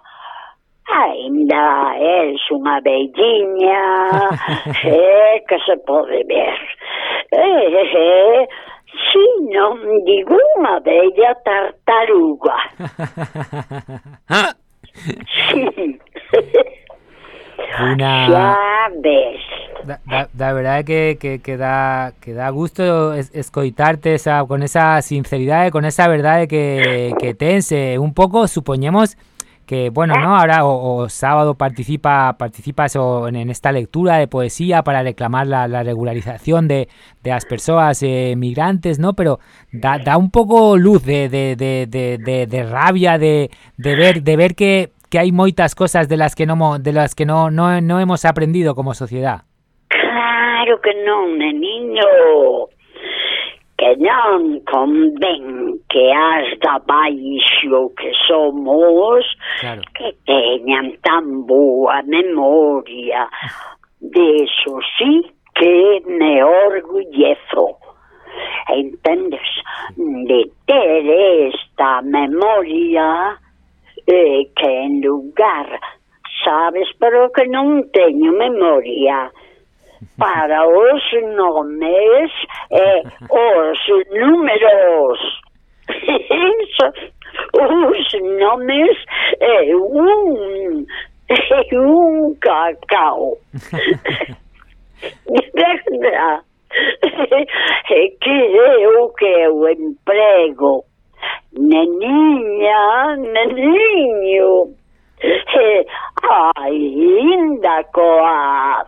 Ainda és unha velliña é que se pode ver. É, é, si non digo unha bella tartaruga. sí. Una... Ves. Da, da, da verdade que, que, que, dá, que dá gusto es, escoitarte esa, con esa sinceridade, con esa verdade que, que tens. Eh, un pouco, supoñemos, que bueno, ¿no? Ahora o, sábado participa participas en, esta lectura de poesía para reclamar la, la regularización de, de, las personas eh, migrantes, ¿no? Pero da, da un poco luz de, de, de, de rabia de, ver de ver que, que hay moitas cosas de las que no de las que no, no, no hemos aprendido como sociedad. Claro que non, niño. Que non convén que as da baixo que somos claro. que teñan tan boa memoria. De eso sí que me orgullezo. Entendes de ter esta memoria eh, que en lugar sabes pero que non teño memoria para os nomes e os números. os nomes é un é un cacao. Verdad? É que eu que eu emprego neniña, neniño, e ainda coa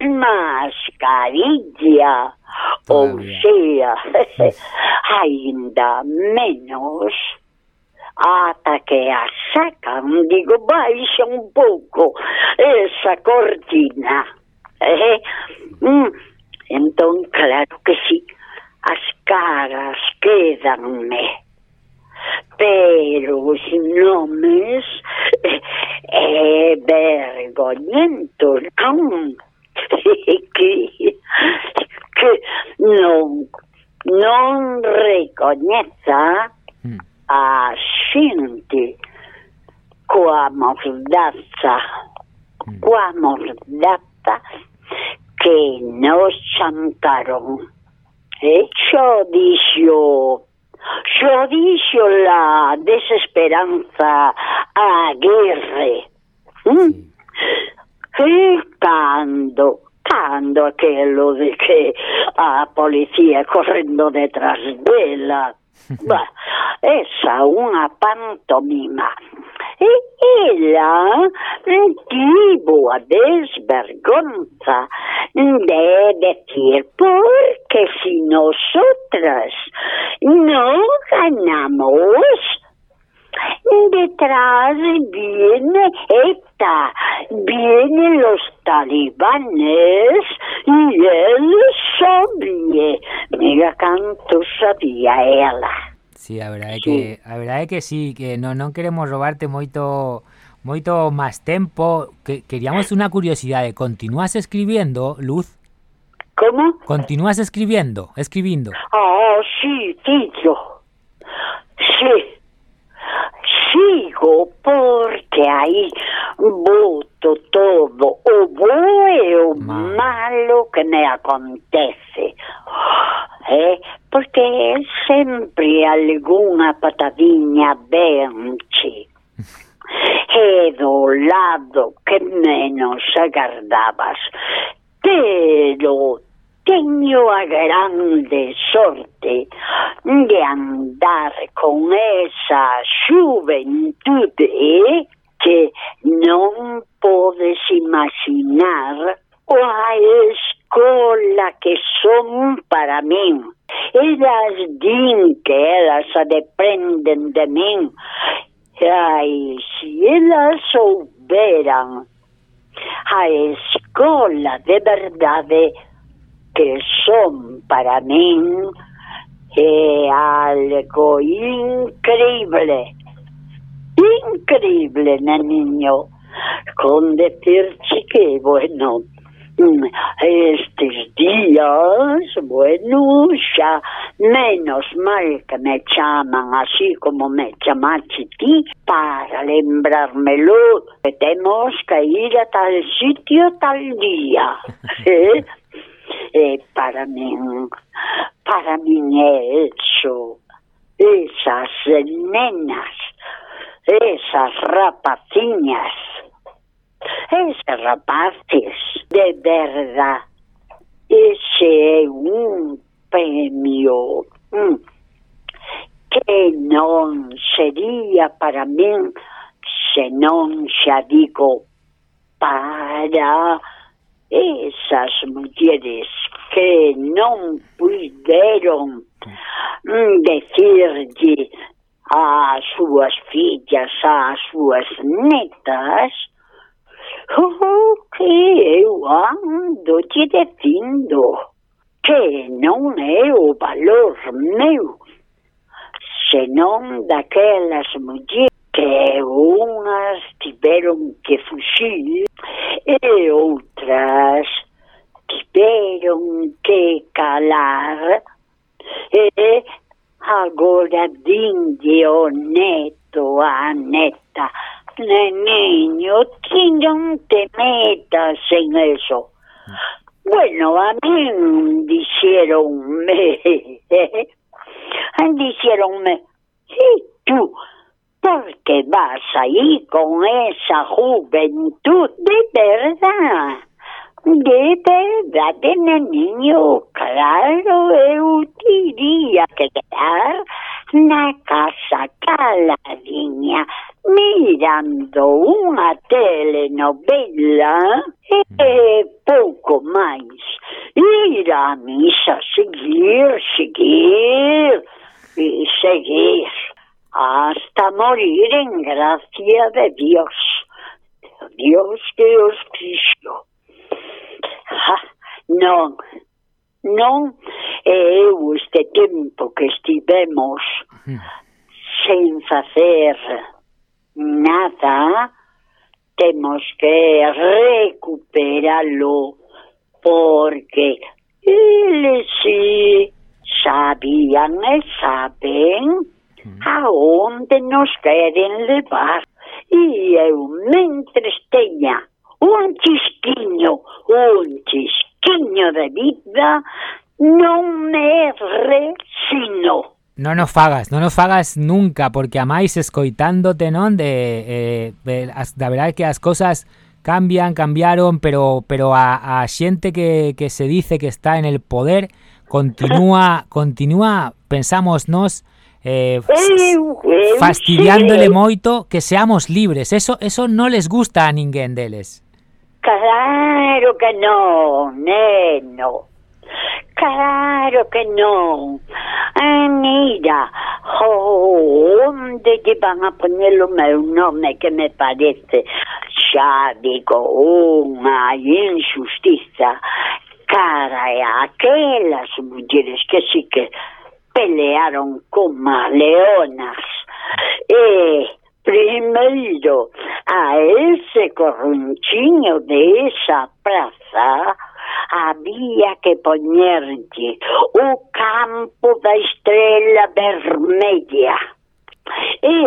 mascarilla, ou sea, ainda menos ah, ata que a sacan, digo, baixa un pouco esa cortina. Eh? Mm. Entón, claro que sí, as caras quedanme, pero os nomes é eh, eh, vergoñentos, non? que, que non, non recoñeza a xente coa mordaza, coa mordaza que nos chantaron. E xo dixo, xo dixo la desesperanza a guerre. ¿Mm? E cando, cando aquelo de que a policía correndo detrás dela, bah, esa unha pantomima. E ela tivo a desvergonza de decir porque si nosotras no ganamos detrás viene ETA, vienen los talibanes y él sabía. Mira canto sabía ela. Sí, a verdade que a verdade que sí, que no non queremos robarte moito moito máis tempo, que queríamos unha curiosidade, continúas escribiendo, Luz? Como? Continúas escribiendo, escribindo. Ah, sí, tío. Sí. sigo porque aí boto todo o bo e o Ma. malo que me acontece eh? porque é sempre algunha patadinha benche e do lado que menos agardabas pero teño a grande sorte de andar con esa xuventude que non podes imaginar a escola que son para min. Elas din que elas se deprenden de min. Ai, se elas souberan a escola de verdade que son para min é algo increíble. Increíble, neniño. Con decirte que, bueno, estes días, bueno, xa menos mal que me chaman así como me chamaste ti para lembrármelo que temos que ir a tal sitio tal día. ¿eh? Eh, para min para é eso esas nenas esas rapaciñas eses rapaces de verdad ese é un premio mm, que non sería para min se non xa digo para esas mulleres que non puderon mm, decirlle ás súas fillas, ás súas netas, oh, que eu ando te dicindo que non é o valor meu, senón daquelas mulleres que unhas tiveron que fuxir e outras tiveron que calar. E agora dinde o neto a neta neniño, te metas en eso. Bueno, a mí dixeronme dixeronme sí, tú porque vas ahí con esa juventud de verdad. De verdad, de niño, claro, eu diría que quedar na casa caladiña mirando unha telenovela e pouco máis. Ir a misa, seguir, seguir e seguir hasta morir en gracia de Dios. Dios que os quiso. Ah, non, non? E eu este tempo que estivemos sen facer nada, temos que recuperalo porque eles sí sabían e saben aonde nos queren levar. E eu, mentres teña un chisquiño, un chisquiño de vida, non me resino. No nos fagas, no nos fagas nunca, porque amáis escoitándote, non? De, eh, de, as, da verdade que as cosas cambian, cambiaron, pero pero a, a xente que, que se dice que está en el poder continúa continúa, pensamos nos eh, fastidiándole moito que seamos libres. Eso eso no les gusta a ninguén deles. Claro que non, neno. Claro que non. Ah, mira, onde lle van a poner o meu nome que me parece xa digo unha injustiza cara a aquelas mulleres que sí que pelearon como leonas. E primeiro a ese corrunchiño de esa plaza había que poñerlle o campo da estrela vermella. E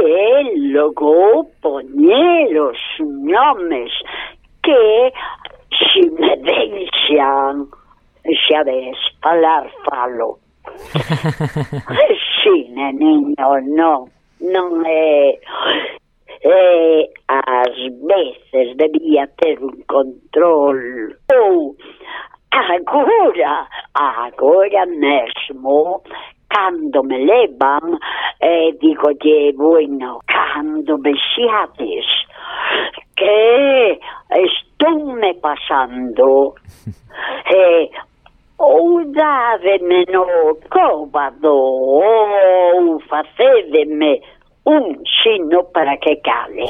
logo poñer os nomes que si me deixan xa ves, falar falo. sí, neniño, non, non é... E ás veces debía ter un control. Ou agora, agora mesmo cando me levan eh, digo lle, bueno, cando me xiades que estou me pasando eh, ou dádeme no cóbado ou facédeme un sino para que cale.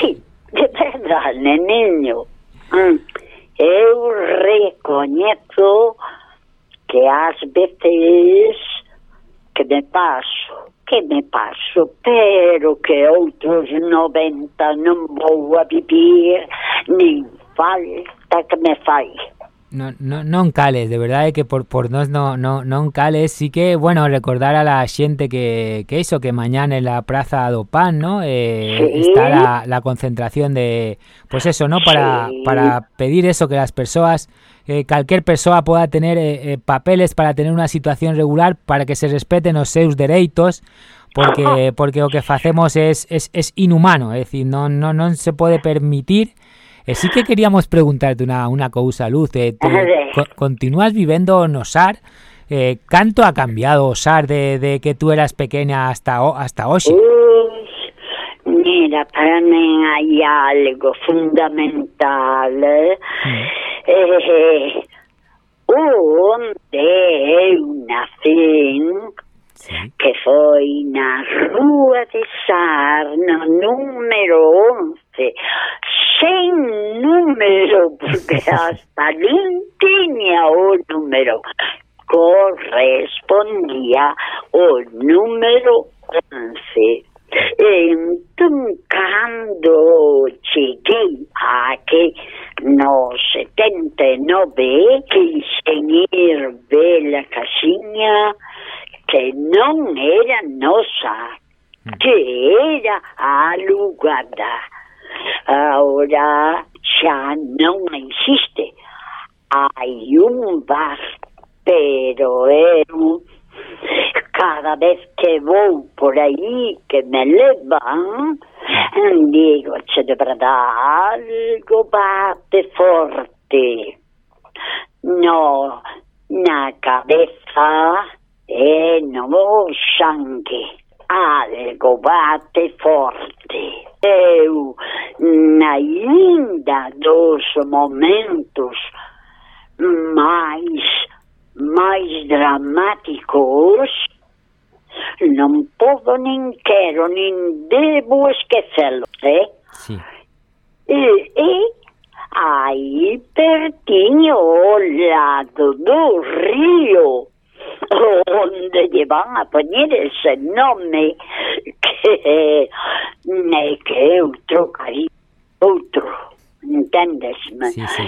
sí, de verdade, neniño. Mm. Eu recoñezo que ás veces que me paso, que me paso, pero que outros 90 non vou a vivir, nin falta que me fai. No, no, non cales, de verdade que por, por nos no, no, non cales, sí que, bueno, recordar a la xente que, que iso, que mañana en la Praza do Pan, ¿no? Eh, Sí. está la, la concentración de, pues eso, ¿no? Para, Sí. para pedir eso, que las persoas, eh, cualquier persoa pueda tener eh, eh, papeles para tener una situación regular, para que se respeten os seus dereitos, porque porque o que facemos es, es, es inhumano, é dicir, non, non, non se pode permitir E sí que queríamos preguntarte unha, unha cousa, Luz. Eh, te, co- continúas vivendo no SAR? Eh, canto ha cambiado o SAR de, de que tú eras pequeña hasta hasta? Ui, mira, para min hai algo fundamental. Eh? Eh, onde eu nacín, que foi na Rúa de Sar, no número 11, sen número, porque hasta nin tiña o número, correspondía o número 11. Entón, cando cheguei aquí no 79, quixen ir ver a casiña que non era nosa, que era alugada. Ahora xa non existe. Hai un bar, pero cada vez que vou por aí que me levan, digo, che de verdad algo bate forte. No, na cabeza e no sangue. Algo bate forte. Eu, na linda dos momentos máis máis dramáticos non podo nin quero nin debo esquecelo, eh? Sí. E, e aí pertinho ao lado do rio, onde lle van a poñer ese nome que, ne, que é outro cariño, outro, entendesme? Sí, sí.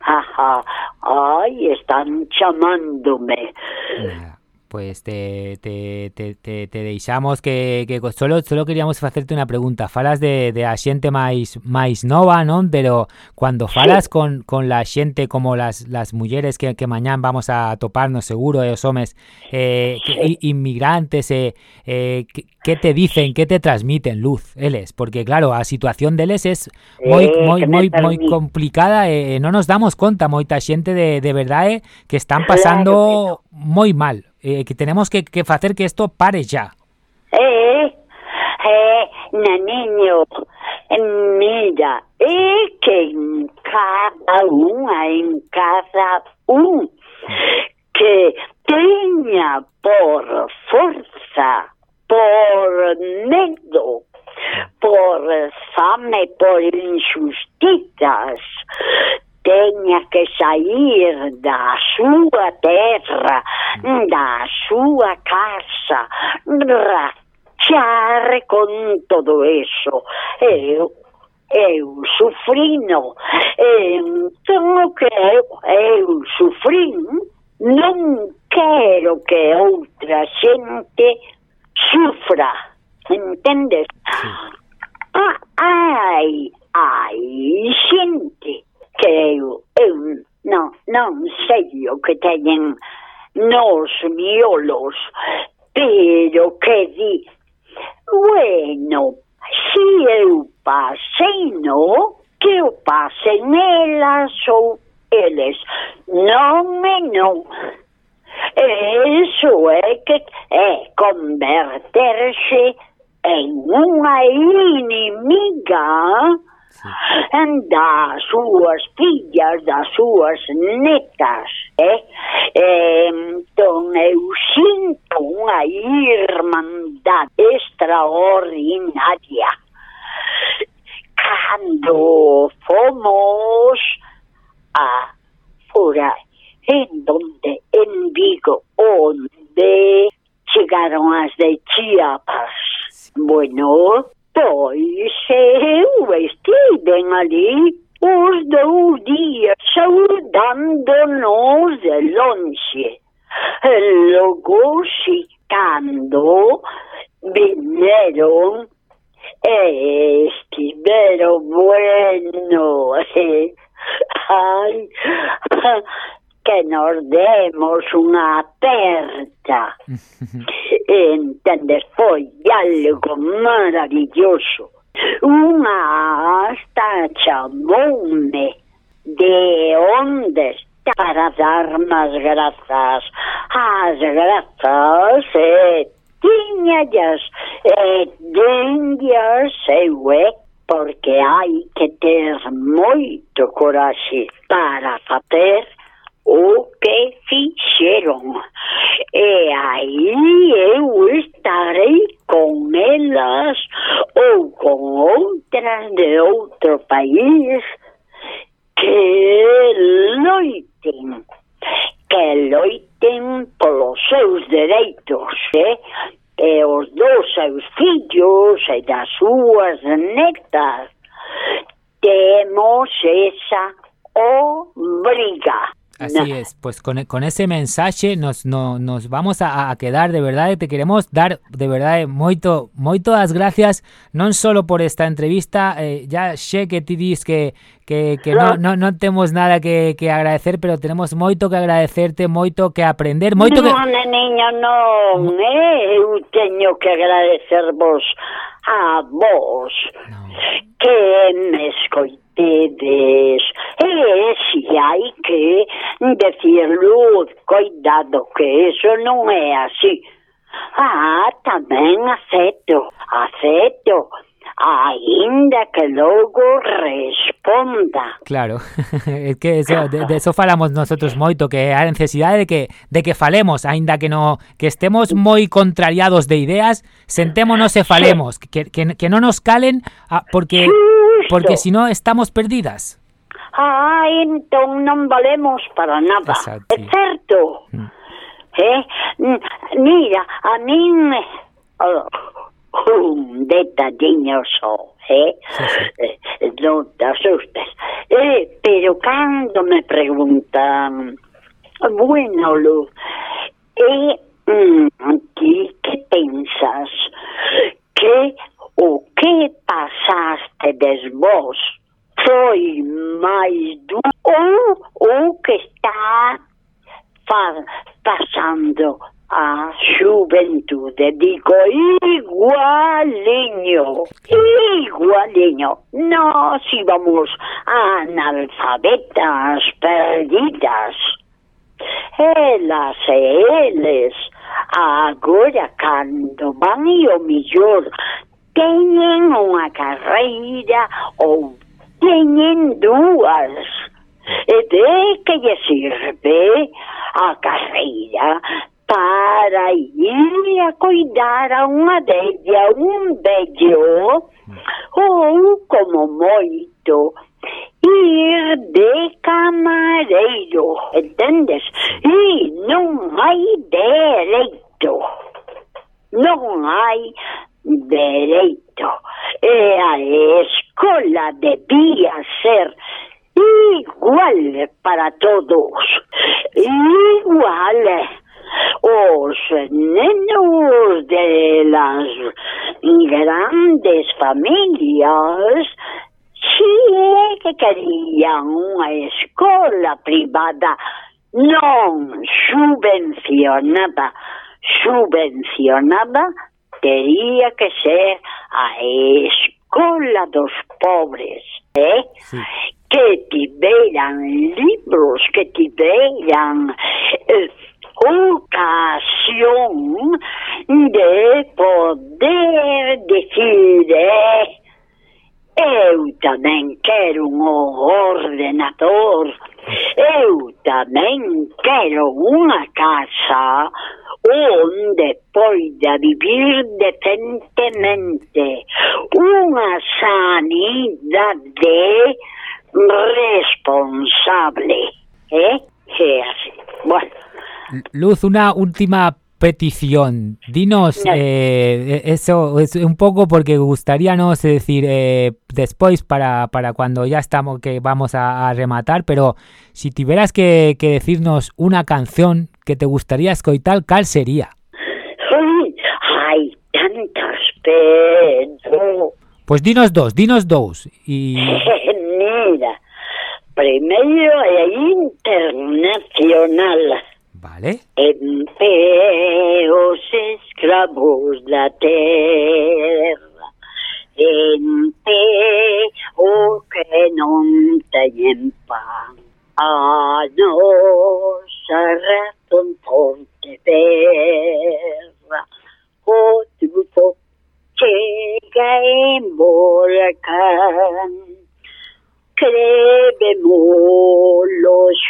Ajá, ay, están chamándome. Pues te, te, te, te, te deixamos que, solo, solo queríamos facerte una pregunta. Falas de, de a xente máis, máis nova, non? Pero cuando falas con, con la xente como las, las mulleres que, que mañán vamos a toparnos seguro e os homes eh, que- inmigrantes eh, eh, que, que te dicen, que te transmiten luz, eles? Porque claro, a situación deles es moi, Eh, moi, moi, complicada e non nos damos conta moita xente de, de verdade que están Claro pasando moi mal eh, que tenemos que, que facer que esto pare ya. Eh, eh, naniño, mira, é que en cada unha, en cada un, que teña por forza, por medo, por fame, por injustizas, tenha que sair da súa terra, da súa casa, rachar con todo eso. Eu eu sofrino. Então eu quero, eu sofri, non quero que outra xente sufra, Entendes? Sim. Ah, ai, ai, xente, que eu, eu non, non sei o que teñen nos miolos, pero que di, bueno, si eu pasei no, que o pasen elas ou eles, non me non. E iso é que é converterse en unha inimiga das súas fillas, das súas netas, eh? Entón, eu sinto unha irmandade extraordinaria. Cando fomos a fora, en donde, en Vigo, onde chegaron as de Chiapas. Bueno, pois eu estiven ali os dous dias saudándonos de longe. Logo, si, cando vinieron e estiveron bueno, ai, que nos demos unha aperta. Entendes, foi algo maravilloso. Unha hasta chamoume de onde está para dar más grazas. As grazas e tiñallas e denllas e ué, eh, porque hai que ter moito coraxe para facer o que fixeron. E aí eu estarei con elas ou con outras de outro país que loiten, que loiten polos seus dereitos, eh? e os dos seus fillos e das súas netas. Temos esa obriga. Así es, pues con, con ese mensaje nos, no, nos vamos a, a quedar de verdad, te queremos dar de verdad moito, moito as gracias, non solo por esta entrevista, eh, ya sé que ti dis que, que, que no, no, non temos nada que, que agradecer, pero tenemos moito que agradecerte, moito que aprender, moito que... Non, niño, non, eh? eu teño que agradecervos a vos que me escoitedes e si hai que decirlo, cuidado que eso non é así. Ah, tamén acepto, acepto, ainda que logo responda. Claro, es que eso, de, de eso falamos nosotros moito, que a necesidade de que de que falemos, aínda que no que estemos moi contrariados de ideas, sentémonos e falemos, que, que, que non nos calen ah, porque porque si no estamos perdidas. Ah, entón non valemos para nada. Exacto. É certo. Eh? Mm, Mira, a min oh, un detalliño só, eh? Eh, Non te asustes. Eh, pero cando me preguntan, bueno, Luz, eh, mm, ti que pensas que o que pasaste des vos foi máis duro ou o que está fa- pasando a xuventude. Digo, igualiño, igualiño. Nós íbamos analfabetas perdidas. Elas e eles, agora cando van e o millor teñen unha carreira ou teñen dúas. E de que lle sirve a carreira para ir a cuidar a unha della, un vello, ou como moito, ir de camareiro, entendes? E non hai dereito, non hai dereito. E a escola debía ser igual para todos, igual. Os nenos de las grandes familias é que querían unha escola privada. Non subvencionada, subvencionada tería que ser a escola dos pobres, eh? que tiveran libros, que tiveran eh, ocasión de poder decir eh, eu tamén quero un ordenador, eu tamén quero unha casa onde poida vivir decentemente, unha sanidade responsable, eh? É así. Bueno. Luz, una última petición. Dinos eh, eso es un poco porque gustaríamos decir eh, después para, para cuando ya estamos que vamos a, a rematar, pero si tuvieras que, que decirnos una canción que te gustaría escoitar, ¿cuál sería? Hai tantas, pero... Pues dinos dos, dinos dos. Y Mira, primeiro é internacional. Vale. En pé os escravos da terra En pé o que non teñen pan A nosa razón forte berra O triunfo chega en volcán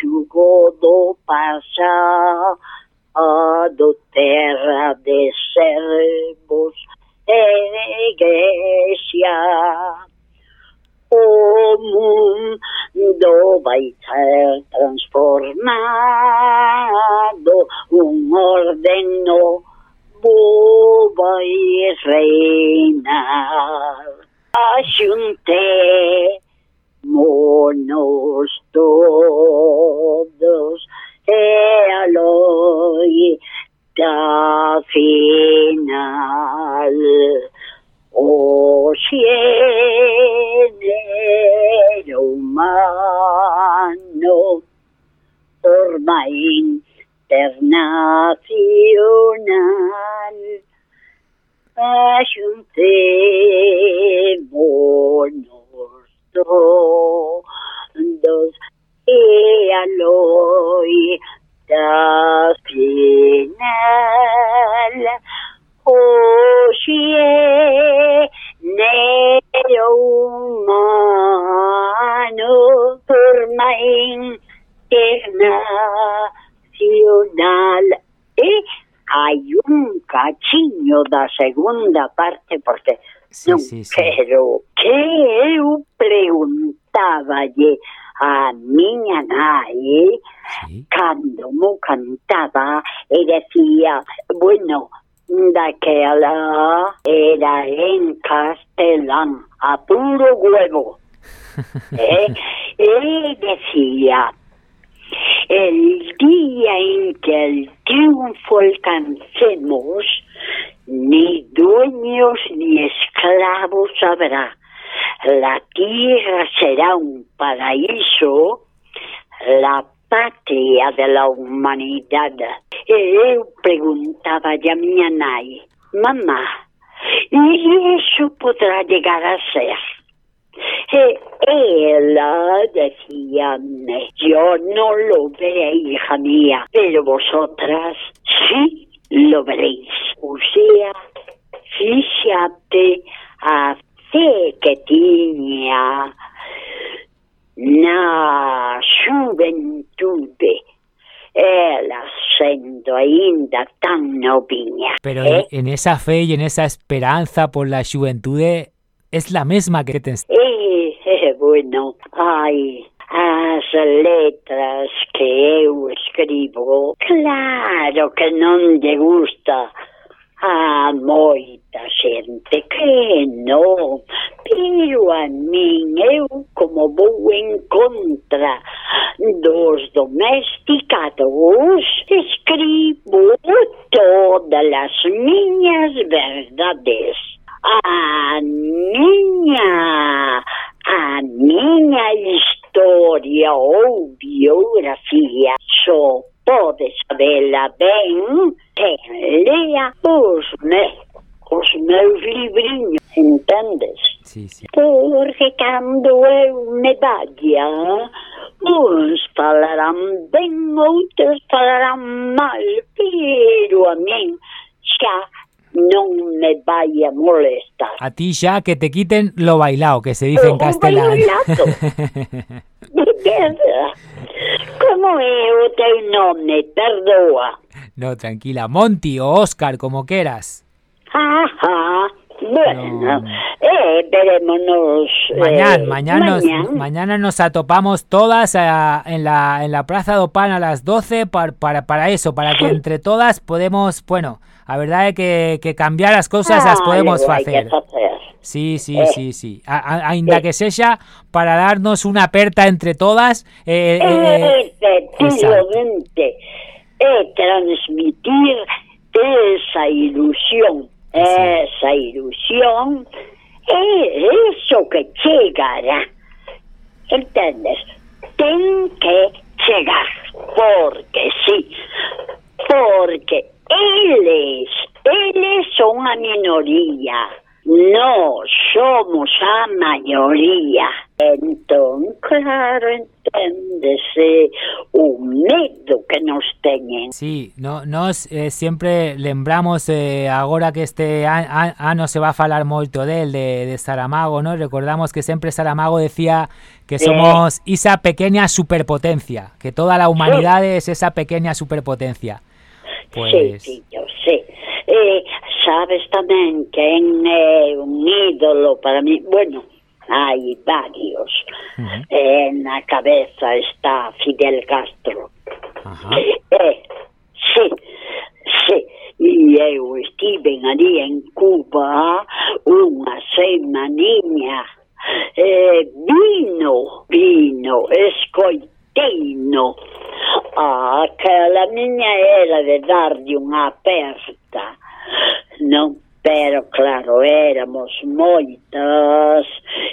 Xugo do pasado terra de servos iglesia. O mundo vai ser transformado un orden novo vai reinar. A xunte monos todos e a loita final. O xénero humano forma internacional a xuntémonos todos e a loita final. O xénero humano forma internacional. E hai un cachiño da segunda parte porque non quero que eu preguntáballe a miña nai cando mo cantaba e decía, bueno, daquela era en castelán, a puro huevo. eh, e decía, el día en que el triunfo alcancemos, ni dueños ni esclavos habrá. La tierra será un paraíso, la patria de la humanidad. E eu preguntaba a minha nai, mamá, ¿y eso podrá llegar a ser? E ella decía, yo no lo veré, hija mía, pero vosotras sí lo veréis. O sea, fíjate a fe que tiña na xuventude ela sendo aínda tan noviña. Pero eh? en esa fe y en esa esperanza por la xuventude es la mesma que tens. Eh, eh, bueno, ai, as letras que eu escribo, claro que non lle gusta a moita xente que non, pero a min eu como vou en contra dos domesticados escribo todas as miñas verdades. A miña a miña historia ou biografía só pode sabela ben quen lea os, me, os meus livrinhos, entendes? Sí, sí. Porque cando eu me vaya, uns falarán ben, outros falarán mal, pero a min xa non me vai a molestar. A ti ya que te quiten lo bailado, que se dice en Un castellano. bailado. Verdad. Como é o teu nome? Perdoa. no, tranquila. Monty o Oscar, como quieras. Ajá. Bueno, eh, verémonos. Mañana, eh, mañana, nos, mañana. mañana nos atopamos todas ah, en, la, en la Plaza a las 12 para, para, para eso, para que entre todas podemos, bueno, a verdad es que, que cambiar las cosas las Ah, podemos que hacer. facer. Sí, sí, Eh. sí, sí. A, a- ainda que sea para darnos una aperta entre todas. eh, eh, eh, Efectivamente, é transmitir esa ilusión, esa ilusión, é eso que chegará. Entendes? Ten que chegar, porque sí, porque eles, eles son a minoría, nós somos a maioría. Entón, claro, enténdese o medo que nos teñen. Sí, no, nos eh, siempre lembramos eh, agora que este ano se va a falar moito del de, de Saramago, ¿no? Recordamos que siempre Saramago decía que Sí. somos esa pequeña superpotencia, que toda la humanidad es esa pequeña superpotencia. Pues Sí, fillo, sí. Eh, sabes tamén quen é un ídolo para mí? Bueno, hai varios. Eh, na cabeza está Fidel Castro. Eh, sí, sí. E eu estive ali en Cuba unha semaniña. Eh, vino, vino, escoiteino. Ah, que a miña era de darlle unha aperta, non? Pero claro, éramos moitas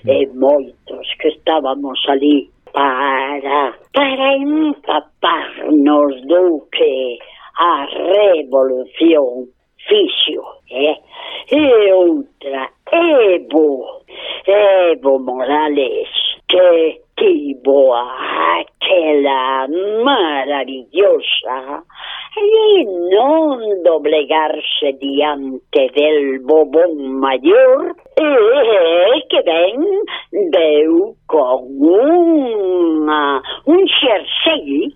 e moitos que estábamos ali para, para empaparnos do que a revolución fixo, eh? E outra, Evo, Evo Morales, que tivo aquela maravillosa e non doblegarse diante del bobón mayor que ben deu con unha, un xersei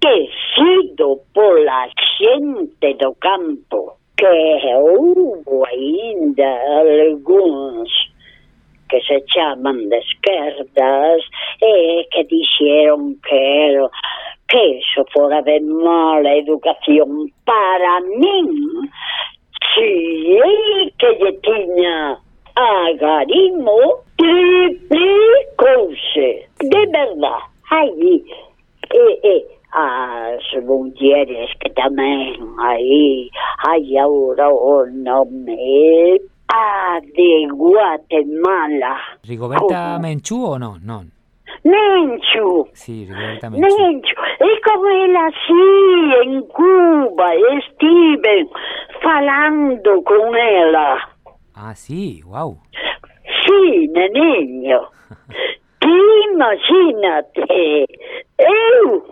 tecido pola xente do campo. Que houve aínda algúns que se chaman de esquerdas e que dixeron que era que iso fora de mala educación para min. Si que lle tiña a Garimo triplicouse. De verdad. Aí e, e as mulleres que tamén aí hai agora o nome a de Guatemala Rigoberta Menchú ou non? Non. Menchu Sí, Rigoberta Menchú. Menchu, e como ela así en Cuba estive falando con ela Ah, sí, wow. Sí, neniño Ti imagínate Eu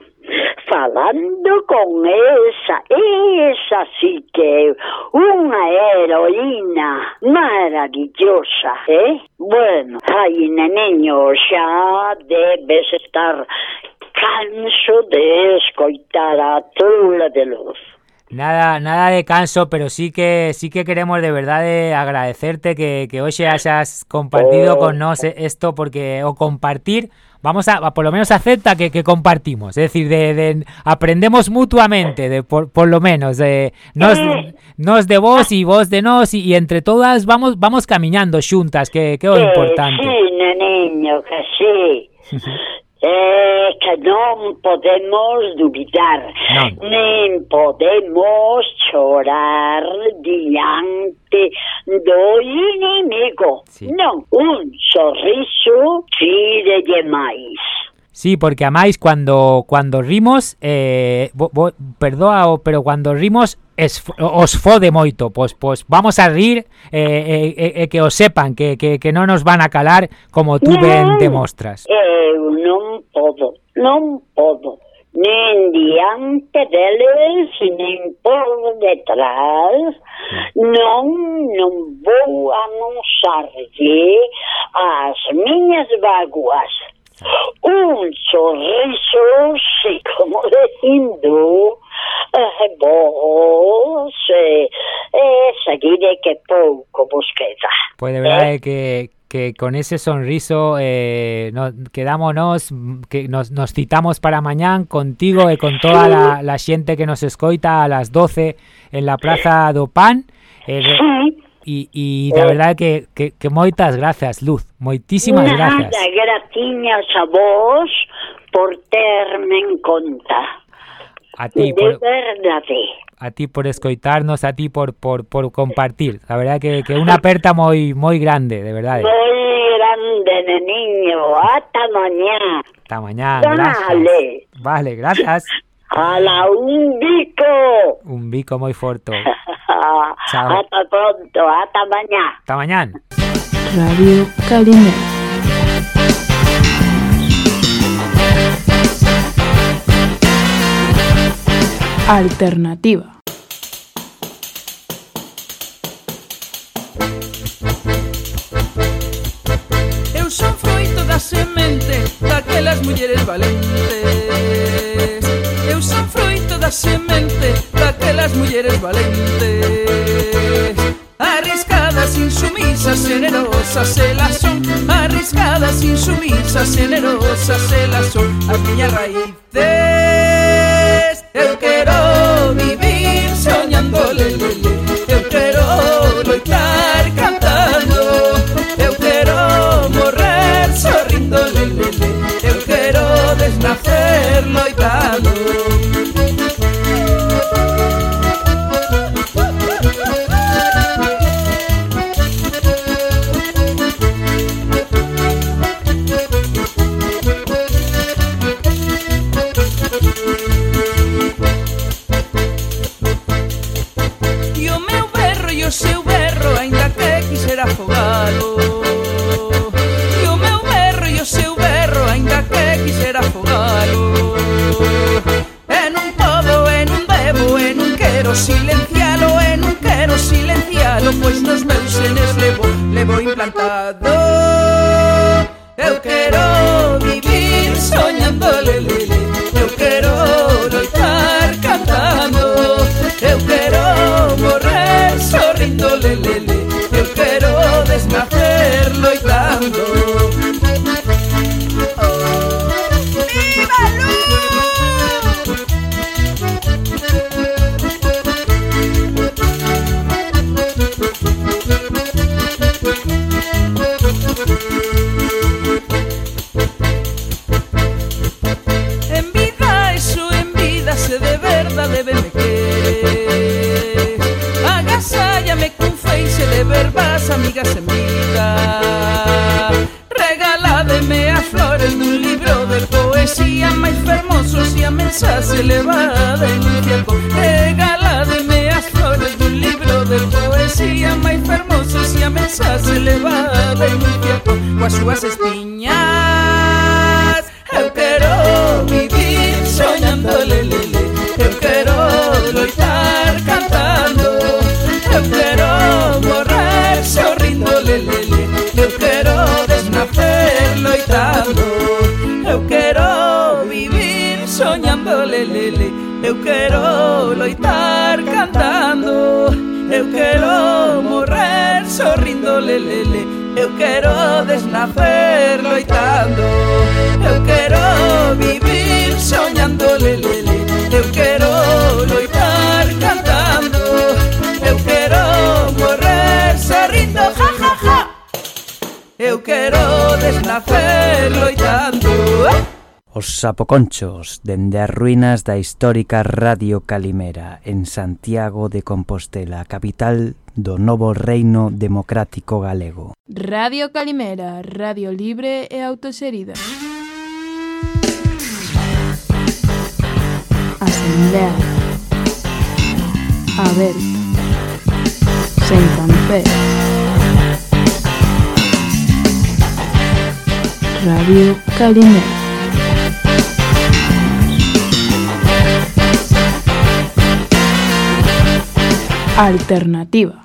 falando con esa Esa sí que é unha heroína maravillosa, eh? Bueno, ai, neniño, xa debes estar canso de escoitar a trula de luz Nada, nada de canso, pero sí que sí que queremos de verdad de agradecerte que, que hoy hayas compartido Oh. con nos esto, porque o compartir, vamos a, por lo menos acepta que, que compartimos, es decir, de, de- aprendemos mutuamente, de por, por lo menos, de nos, nos de vos y vos de nos, y, y entre todas vamos vamos caminando juntas, que, que es lo Que importante. Sí, que sí. É que non podemos duvidar, nin podemos chorar diante do inimigo. Non, un sorriso chirelle máis. Sí, porque amáis cuando cuando rimos, eh, vo- vo- perdoa, o- pero cuando rimos es, os fode moito, pues, pues vamos a rir eh, eh, eh, eh, que os sepan, que, que, que no nos van a calar como tú ben demostras. Eu non podo, non podo, nin diante deles, nin por detrás, non, non vou anunciarlle as miñas vaguas. Un sorriso, sí, como dicindo, eh, vos, eh, eh, que pouco vos queda. Pues de verdad eh, que, que con ese sonriso eh, nos quedámonos, que nos, nos citamos para mañana contigo y con toda la, la xente que nos escoita a las 12 en la Plaza do Pan. eh, re- y, y la verdad que, que, que moitas gracias, Luz. Moitísimas gracias. Nada, gratiñas a vos por terme en conta. A ti De por, verdade. a ti por escoitarnos, a ti por, por, por compartir. La verdad que, que una aperta muy, muy grande, de verdad. Moi grande, neniño. Ata mañá. Hasta mañana. Gracias. Vale, gracias. Ala un bico. Un bico muy fuerte. Chao. Ata pronto. Ata mañá. Hasta mañana. Radio Calimera. Alternativa. Eu son froito da semente daquelas mulleres valentes da semente daquelas mulleres valentes Arriscadas, insumisas, generosas, elas son. Arriscadas, insumisas, generosas, elas son. As miñas raíces Eu quero Sapoconchos, dende as ruínas da histórica Radio Calimera, en Santiago de Compostela, capital do novo reino democrático galego. Radio Calimera, radio libre e autoserida. Asamblea. A ver. Sen campé. Radio Calimera. Alternativa.